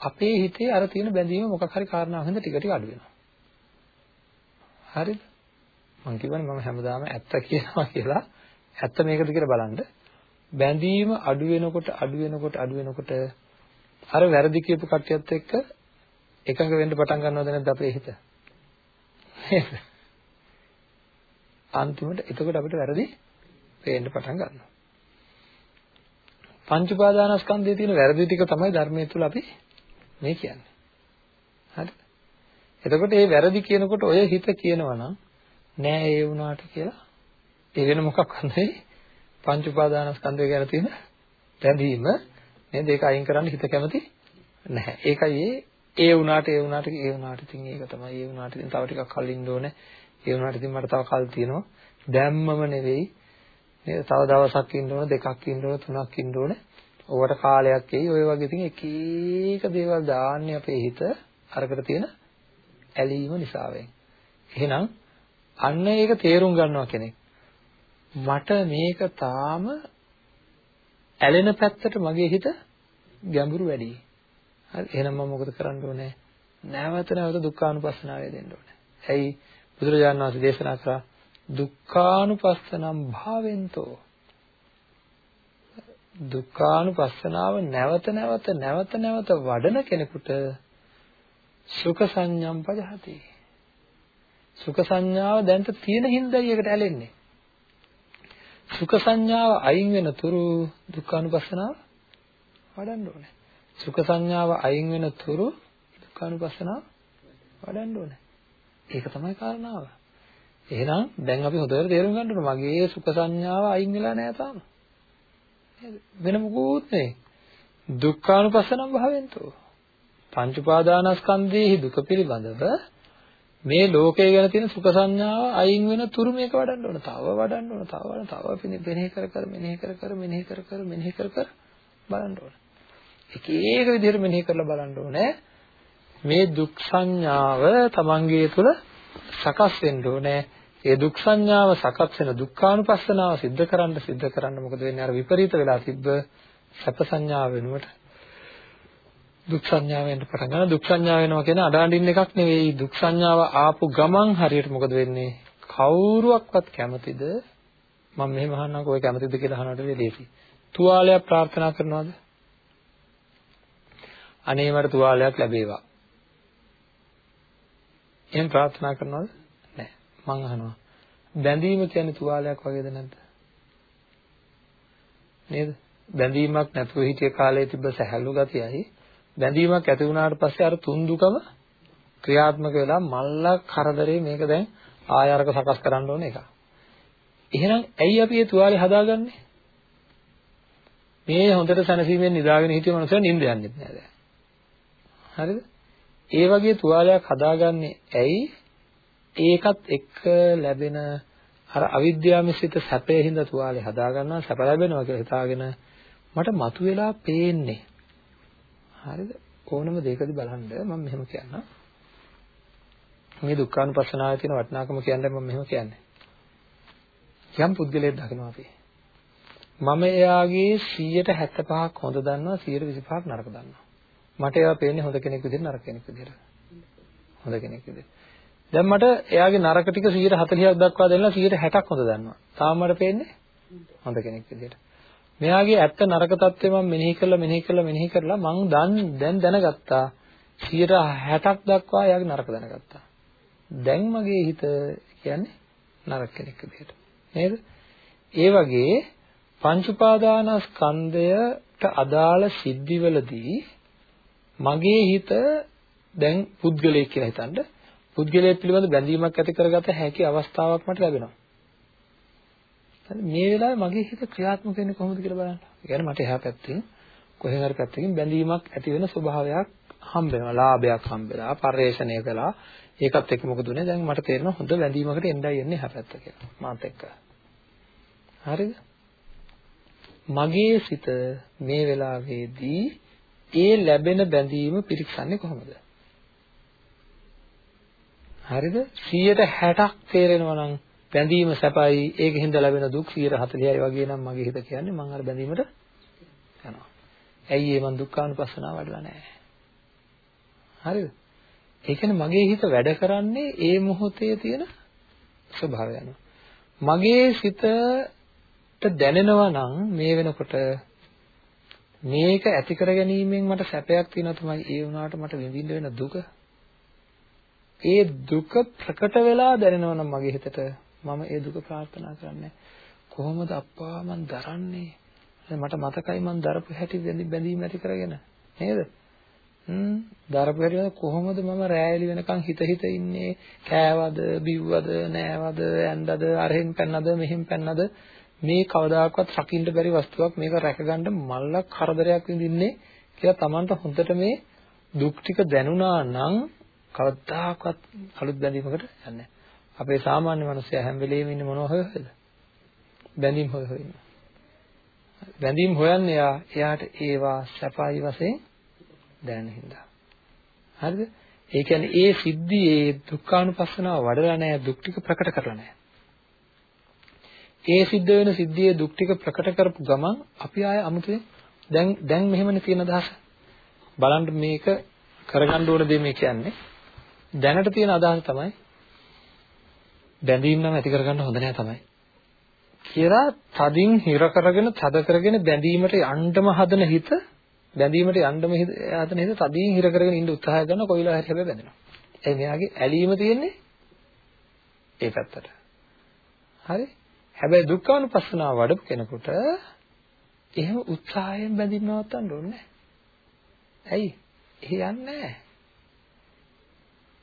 අපේ හිතේ අර තියෙන බැඳීම මොකක් හරි කාරණාවක් හින්දා ටික ටික අඩු වෙනවා. හරිද? මම කියවනේ මම හැමදාම ඇත්ත කියනවා කියලා ඇත්ත මේකද කියලා බලන්න. බැඳීම අඩු වෙනකොට අඩු වෙනකොට අඩු වෙනකොට අර වැරදි කියපු කට්ටියත් එක්ක එකඟ වෙන්න පටන් ගන්නවද නැද්ද අපේ හිත? අන්තිමට එතකොට අපිට වැරදි පේන්න පටන් ගන්නවා. පංච උපාදානස්කන්ධයේ තියෙන වැරදි ටික තමයි ධර්මයේ තුල අපි මේ කියන්නේ. හරිද? එතකොට මේ වැරදි කියනකොට ඔය හිත කියනවා නම් නෑ ඒ වුණාට කියලා ඒ වෙන මොකක්වත් නෙවෙයි පංච උපාදානස්කන්ධය ගැන තියෙන බැඳීම නේද ඒක අයින් කරන්න හිත කැමති නැහැ. ඒකයි ඒ ඒ වුණාට ඒ වුණාට ඒ වුණාට ඉතින් ඒක තමයි ඒ වුණාට ඉතින් තව ටිකක් කල් ඉන්න ඕනේ. ඒ වුණාට ඉතින් මට තව කල් තියෙනවා. දැම්මම නෙවෙයි නේද? තව දවසක් ඉන්න ඕන, දෙකක් ඉන්න ඕන, තුනක් ඉන්න ඕන. ඔවට කාලයක් එයි. ඔය වගේ ඉතින් එක එක දේවල් දාන්නේ අපේ හිත අරකට තියෙන ඇලීම නිසා වෙයි. එහෙනම් අන්න ඒක තේරුම් ගන්නවා කෙනෙක්. මට මේක තාම ඇලෙන පැත්තට මගේ හිත ගැඹුරු වැඩි. හරි එහෙනම් මම මොකද කරන්න ඕනේ? නැවත නැවත දුක්ඛානුපස්සනාවේ දෙන්න ඕනේ. ඇයි බුදුරජාණන් වහන්සේ දේශනා කරා දුක්ඛානුපස්සනම් භාවෙන්තෝ දුක්ඛානුපස්සනාව නැවත නැවත නැවත නැවත වඩන කෙනෙකුට සුඛ සංඥම් පජහති සුඛ සංඥාව දැන්ට තියෙන හින්දායි ඒකට ඇලෙන්නේ සුඛ සංඥාව අයින් වෙන තුරු දුක්ඛානුපස්සනාව වඩන්න ඕනේ සුඛ සංඥාව අයින් වෙන තුරු දුක්ඛානුපස්සනාව වඩන්න ඕනේ ඒක තමයි කාරණාව එහෙනම් දැන් අපි හොඳට තේරුම් ගන්න ඕනේ මගේ සුඛ සංඥාව අයින් වෙලා නැහැ තාම. නේද? වෙන මොකුත් නෙවෙයි. දුක්ඛානුපස්සනම් භාවෙන්තෝ. පංච උපාදානස්කන්ධයේ දුක පිළිබඳව මේ ලෝකය ගැන තියෙන සුඛ සංඥාව අයින් වෙන තුරු මේක වඩන්න ඕන. තව වඩන්න ඕන. තව වඩන්න තව මෙනෙහි කර කර මෙනෙහි කර කර මෙනෙහි කර කර මෙනෙහි කර කර බලන්න ඕන. එක එක විදිහට මෙනෙහි කරලා බලන්න ඕනේ. මේ දුක් සංඥාව තමන්ගේ තුළ සකස් වෙන්න ඕනේ. ඒ දුක් සංඥාව සකස් වෙන දුක්ඛානුපස්සනාව සිද්ධ කරන්න සිද්ධ කරන්න මොකද වෙන්නේ අර විපරීත වෙලා තිබ්බ සැප සංඥාව වෙනුවට දුක් සංඥාව වෙන්න පටන් ගන්නවා. දුක් සංඥාව වෙනවා කියන අඩාඬින් එකක් නෙවෙයි. දුක් සංඥාව ආපු ගමන් හරියට මොකද වෙන්නේ? කවුරුවක්වත් කැමතිද? මම මෙහෙම අහන්නම්කෝ ඔය කැමතිද කියලා අහනකොට වෙලේසි තුවාලයක් ප්‍රාර්ථනා කරනවද? අනේ මට තුවාලයක් ලැබේවා. එහෙන් ප්‍රාර්ථනා කරනවද? මං අහනවා. බැඳීම කියන්නේ තුවාලයක් වගේද නැද්ද? නේද? බැඳීමක් නැතුව හිටිය කාලේ තිබ්බ සැහැල්ලු ගතියයි බැඳීමක් ඇති වුණාට පස්සේ අර තුන් දුකම ක්‍රියාත්මක වෙලා මල්ලා කරදරේ මේක දැන් ආයාරක සකස් කරන්න ඕන එක. එහෙනම් ඇයි අපි මේ තුවාලේ හදාගන්නේ? මේ හොඳට සැනසීමෙන් නිදාගෙන හිටිය මනුස්සය නිින්ද යන්නෙත් නෑ දැන්. හරිද? ඒ වගේ තුවාලයක් හදාගන්නේ ඇයි? ඒකත් එක්ක ලැබෙන අර අවිද්‍යාව මිශ්‍රිත සැපේ හින්දා තුවාලේ හදා ගන්නවා සැප ලැබෙනවා කියලා හිතාගෙන මට මතුවලා පේන්නේ හරිද ඕනම දෙයකදී බලන්න මම මෙහෙම කියන්නම් මේ දුක්ඛානුපස්සනාවේ තියෙන වටිනාකම කියන්නේ මම මෙහෙම කියන්නේ යම් පුද්ගලයෙක් දකිනවා අපි මම එයාගේ 175ක් හොඳ දන්නවා 125ක් නරක දන්නවා. මට එයා පේන්නේ හොඳ කෙනෙක් විදිහට නරක කෙනෙක් විදිහට. හොඳ කෙනෙක් විදිහට. දැන් මට එයාගේ නරක ටික 140ක් දක්වා දෙන්න 160ක් හොඳ දන්නවා. තාම මට පේන්නේ හොඳ කෙනෙක් විදිහට. මෙයාගේ ඇත්ත නරක தත්ත්වය මම මෙනෙහි කරලා මෙනෙහි කරලා මෙනෙහි කරලා මං දැන් දැනගත්තා 160ක් දක්වා එයාගේ නරක දැනගත්තා. දැන් මගේ හිත කියන්නේ නරක කෙනෙක් විදිහට. නේද? ඒ වගේ පංච උපාදානස්කන්ධයට අදාළ සිද්ධිවලදී මගේ හිත දැන් පුද්ගලයෙක් කියලා හිතන්න පුද්ගලයෙක් පිළිබඳ බැඳීමක් ඇති කරගත හැකි අවස්ථාවක් මට ලැබෙනවා. මේ වෙලාවේ මගේ හිත ක්‍රියාත්මක වෙන්නේ කොහොමද කියලා බලන්න. ඒ කියන්නේ මට එහා පැත්තෙන් කොහෙන් හරි පැත්තකින් බැඳීමක් ඇති වෙන ස්වභාවයක් හම්බ වෙනවා. ලාභයක් හම්බ වෙලා, පරිේශණය කළා. ඒකත් එක්ක මොකද උනේ? දැන් මට තේරෙනවා හොඳ බැඳීමකට එන්නයි එන්නේ එහා පැත්ත කියලා. මාත් එක්ක. හරිද? මගේ සිත මේ වෙලාවේදී ඒ ලැබෙන බැඳීම පිරික්සන්නේ කොහොමද? හරිද? 160ක් තේරෙනවා නම් බැඳීම සැපයි ඒකෙන් ලැබෙන දුක් 140යි වගේ නම් මගේ හිත කියන්නේ මම අර බැඳීමට යනවා. ඇයි ඒ මං දුක්ඛානුපස්සනාව වඩලා නැහැ. හරිද? ඒ කියන්නේ මගේ හිත වැඩ කරන්නේ ඒ මොහොතේ තියෙන ස්වභාවය අනුව. මගේ සිතට දැනෙනවා නම් මේ වෙනකොට මේක ඇති කර ගැනීමෙන් මට සැපයක් තියෙනවා තමයි ඒ වුණාට මට විඳින්න වෙන දුක. ඒ දුක ප්‍රකට වෙලා දැනෙනවා නම් මගේ හිතට මම ඒ දුක ප්‍රාර්ථනා කරන්නේ. කොහොමද අප්පා මන් දරන්නේ? මට මතකයි මන් දරපු හැටි බැඳීම් ඇති කරගෙන. නේද? හ්ම්. දරපු හැටි කොහොමද මම රෑයලි වෙනකන් හිත හිත ඉන්නේ? කෑවද බිව්වද නෑවද ඇන්දද අරහෙන් පැන්නද මෙහෙන් පැන්නද? මේ කවදාකවත් රකින්න බැරි වස්තුවක් මේක රැකගන්න මල්ලක් කරදරයක් විඳින්නේ කියලා Tamanට හොඳට මේ දුක් ටික දැනුණා නම් කවදාකවත් අලුත් බැඳීමකට යන්නේ අපේ සාමාන්‍ය මිනිස්සයා හැම වෙලෙම ඉන්නේ මොනව හොය හොයද? බැඳීම් හොය හොය ඉන්නවා. බැඳීම් හොයන්නේ එයා එයාට ඒවා සැපයි වශයෙන් දැනෙන හින්දා. හරිද? ඒ කියන්නේ ඒ සිද්ධියේ දුක්ඛානුපස්සනාව වඩලා නැහැ දුක් ටික ප්‍රකට කරලා නැහැ. ඒ සිද්ධ වෙන සිද්ධියේ දුක් ටික ප්‍රකට කරපු ගමන් අපි ආය අමුතුවෙන් දැන් දැන් මෙහෙමනේ තියෙන අදහස. බලන්න මේක කරගන්න ඕන දේ මේ කියන්නේ. දැනට තියෙන අදහස තමයි බැඳීම් නම් ඇති කරගන්න හොඳ නෑ තමයි. කියලා තදින් හිර කරගෙන තද කරගෙන බැඳීමට යන්නම හදන හිත බැඳීමට යන්නම හදන හිත තදින් හිර කරගෙන ඉන්න උත්සාහය කරන කොයිලා හරි හැබැයි බැඳෙනවා. ඒ මෙයාගේ ඇලීම තියෙන්නේ ඒ පැත්තට. හරි? හැබැයි දුක්ඛානුපස්සනාව වඩපු කෙනෙකුට එහෙම උත්සාහයෙන් බැඳීම් නවත්තන්න ඕනේ නැහැ. ඇයි? එහෙ යන්නේ නැහැ.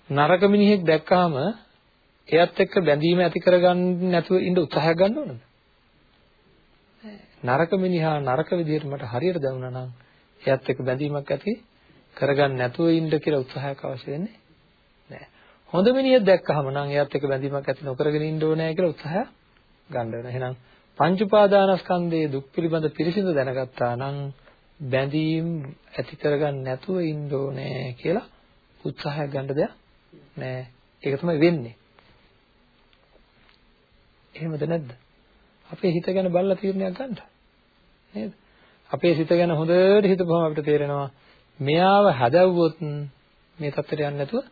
නරක මිනිහෙක් දැක්කාම එයත් එක්ක බැඳීම ඇති කරගන්න නැතුව ඉන්න උත්සාහයක් ගන්න ඕනද? නරක මිනිහා නරක විදිහට මට හරියට දැනුණා නම් එයත් එක්ක බැඳීමක් ඇති කරගන්න නැතුව ඉන්න කියලා උත්සාහයක් අවශ්‍ය වෙන්නේ නැහැ. හොඳ මිනිහෙක් දැක්කහම නම් එයත් එක්ක බැඳීමක් ඇති නොකරගෙන ඉන්න ඕනේ කියලා උත්සාහය ගන්න වෙනවා. එහෙනම් පංච උපාදානස්කන්ධයේ දුක් පිළිබඳ පිරිසිදු දැනගත්තා නම් බැඳීම් ඇති කරගන්න නැතුව ඉන්න ඕනේ කියලා උත්සාහයක් ගන්න දෙයක් නැහැ. ඒක තමයි වෙන්නේ. එහෙමද නැද්ද? අපේ හිත ගැන බලලා තීරණයක් ගන්න. නේද? අපේ සිත ගැන හොඳට හිතපුවම අපිට තේරෙනවා මෙයාව හදවුවොත් මේ තත්ත්වයට යන්නේ නැතුව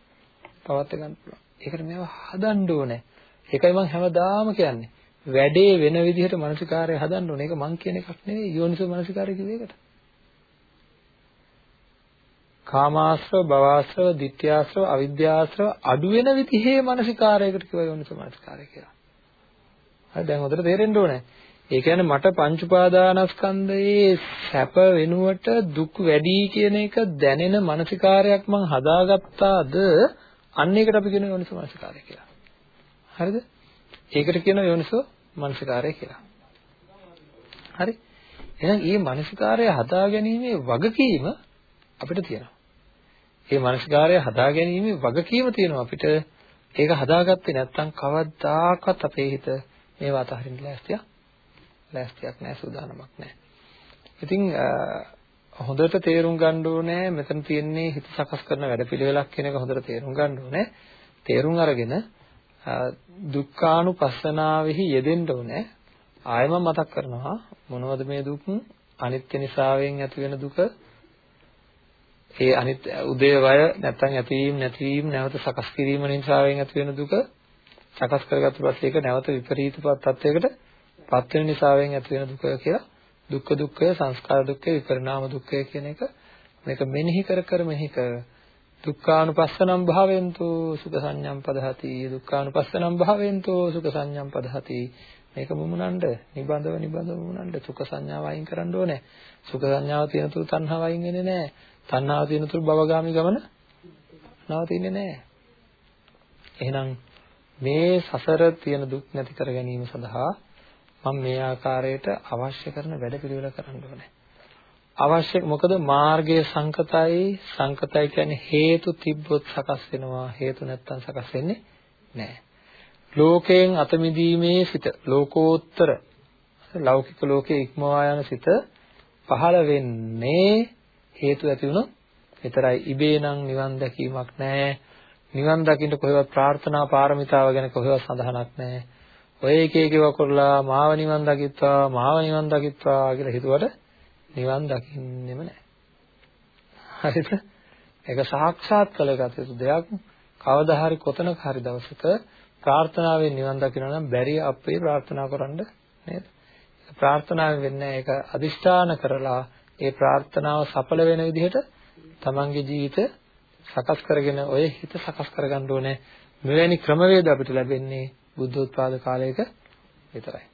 පවත් ගන්න පුළුවන්. ඒකට මේව හදන්න ඕනේ. ඒකයි මම හැමදාම කියන්නේ. වැඩේ වෙන විදිහට මානසිකාරය හදන්න ඕනේ. ඒක මං කියන එකක් නෙවෙයි. යෝනිසෝ මානසිකාරය කිව්ව එකට. කාමාශ්‍රව, භවආශ්‍රව, ditthyaශ්‍රව, අවිද්‍යාශ්‍රව අඩු වෙන විදිහේ මානසිකාරයකට කිව්ව යෝනිසෝ මානසිකාරය කියලා. හරි දැන් හොඳට තේරෙන්න ඕනේ. ඒ කියන්නේ මට පංච උපාදානස්කන්ධයේ සැප වෙනුවට දුක් වැඩි කියන එක දැනෙන මානසිකාරයක් මං හදාගත්තාද අන්න ඒකට අපි කියන යෝනිසෝ මානසිකාරය කියලා. හරිද? ඒකට කියන යෝනිසෝ මානසිකාරය කියලා. හරි? එහෙනම් මේ මානසිකාරය හදාගැනීමේ වගකීම අපිට තියෙනවා. මේ මානසිකාරය හදාගැනීමේ වගකීම තියෙනවා අපිට. ඒක හදාගත්තේ නැත්නම් කවදාකවත් අපේ හිත මේවා අතහරින්න ලෑස්තියක් ලෑස්තියක් නැහැ සූදානමක් නැහැ. ඉතින් හොඳට තේරුම් ගන්න ඕනේ මෙතන තියෙන්නේ හිත සකස් කරන වැඩපිළිවෙලක් කියන එක හොඳට තේරුම් ගන්න ඕනේ. තේරුම් අරගෙන දුක්ඛානුපස්සනාවෙහි යෙදෙන්න ඕනේ. ආයෙම මතක් කරනවා මොනවද මේ දුක් අනිත්‍ය නිසාවෙන් ඇති වෙන දුක ඒ අනිත් උදේ වය නැත්නම් ඇතිවීම නැතිවීම නැවත සකස් කිරීම නිසාවෙන් ඇති වෙන දුක සකස් කරගත්ත පස්සේ ඒක නැවත විපරීත තත්වයකට පත් වෙන නිසාවෙන් ඇති වෙන දුක කියලා. දුක්ඛ දුක්ඛය සංස්කාර දුක්ඛය විපරිණාම දුක්ඛය කියන එක මේක මෙනෙහි කර කර මෙහි කර දුක්ඛානුපස්සනම් භාවෙන්තු සුඛ සංඥම් පදහති. දුක්ඛානුපස්සනම් භාවෙන්තු සුඛ සංඥම් පදහති. මේක මුමුණන්ඩ නිබඳව නිබඳව මුමුණන්ඩ. සුඛ සංඥාව අයින් කරන්න ඕනේ. සුඛ සංඥාව තියෙන තුරු තණ්හාව අයින් වෙන්නේ නැහැ. තණ්හාව තියෙන තුරු භවගාමි ගමන නවතින්නේ නැහැ. එහෙනම් මේ සසර තියෙන දුක් නැති කර ගැනීම සඳහා මම මේ ආකාරයට අවශ්‍ය කරන වැඩ පිළිවෙල කරන්න ඕනේ. අවශ්‍ය මොකද මාර්ගයේ සංකතයි. සංකතයි කියන්නේ හේතු තිබ්බොත් සකස් වෙනවා. හේතු නැත්තම් සකස් වෙන්නේ නැහැ. ලෝකයෙන් අත මිදීමේ සිත ලෝකෝත්තර ලෞකික ලෝකයේ ඉක්මවා යන සිත පහළ වෙන්නේ හේතු ඇති වුණොත් විතරයි. ඉබේ නම් නිවන් දැකීමක් නැහැ. නිවන් දකින්න කොහෙවත් ප්‍රාර්ථනා පාරමිතාව ගැන කොහෙවත් සඳහනක් නැහැ ඔය එක එකව කරලා මාව නිවන් දකිත්වා මාව නිවන් දකිත්වා කියලා හිතුවට නිවන් දකින්නෙම නැහැ. හරිද? ඒක සාක්ෂාත් කළ ගත යුතු දෙයක්. කවදා හරි කොතනක හරි දවසක ප්‍රාර්ථනාවෙන් නිවන් දකින්න නම් බැරි අපේ ප්‍රාර්ථනා කරන්න නේද? ප්‍රාර්ථනාවෙන් වෙන්නේ ඒක අදිෂ්ඨාන කරලා ඒ ප්‍රාර්ථනාව සඵල වෙන විදිහට තමන්ගේ ජීවිත සකස් කරගෙන ඔය හිත සකස් කරගන්න ඕනේ. මෙවැනි ක්‍රමවේද අපිට ලැබෙන්නේ බුද්ධෝත්පාද කාලයක විතරයි.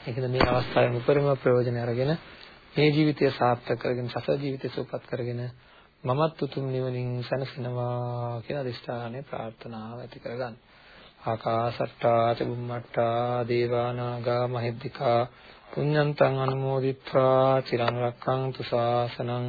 ඒකද මේ අවස්ථාවේ උපරිම ප්‍රයෝජන අරගෙන මේ ජීවිතය සාර්ථක කරගෙන සසර ජීවිතය සුවපත් කරගෙන මමත් උතුම් නිවනින් සැනසෙනවා කියන අදිෂ්ඨානය ප්‍රාර්ථනාව ඇති කරගන්න. ආකාසට්ටා චුම්මට්ටා දේවා නාග මහිද්దికා පුඤ්ඤන්තං අනුමෝදිත්වා චිරං රක්ඛන්තු ශාසනං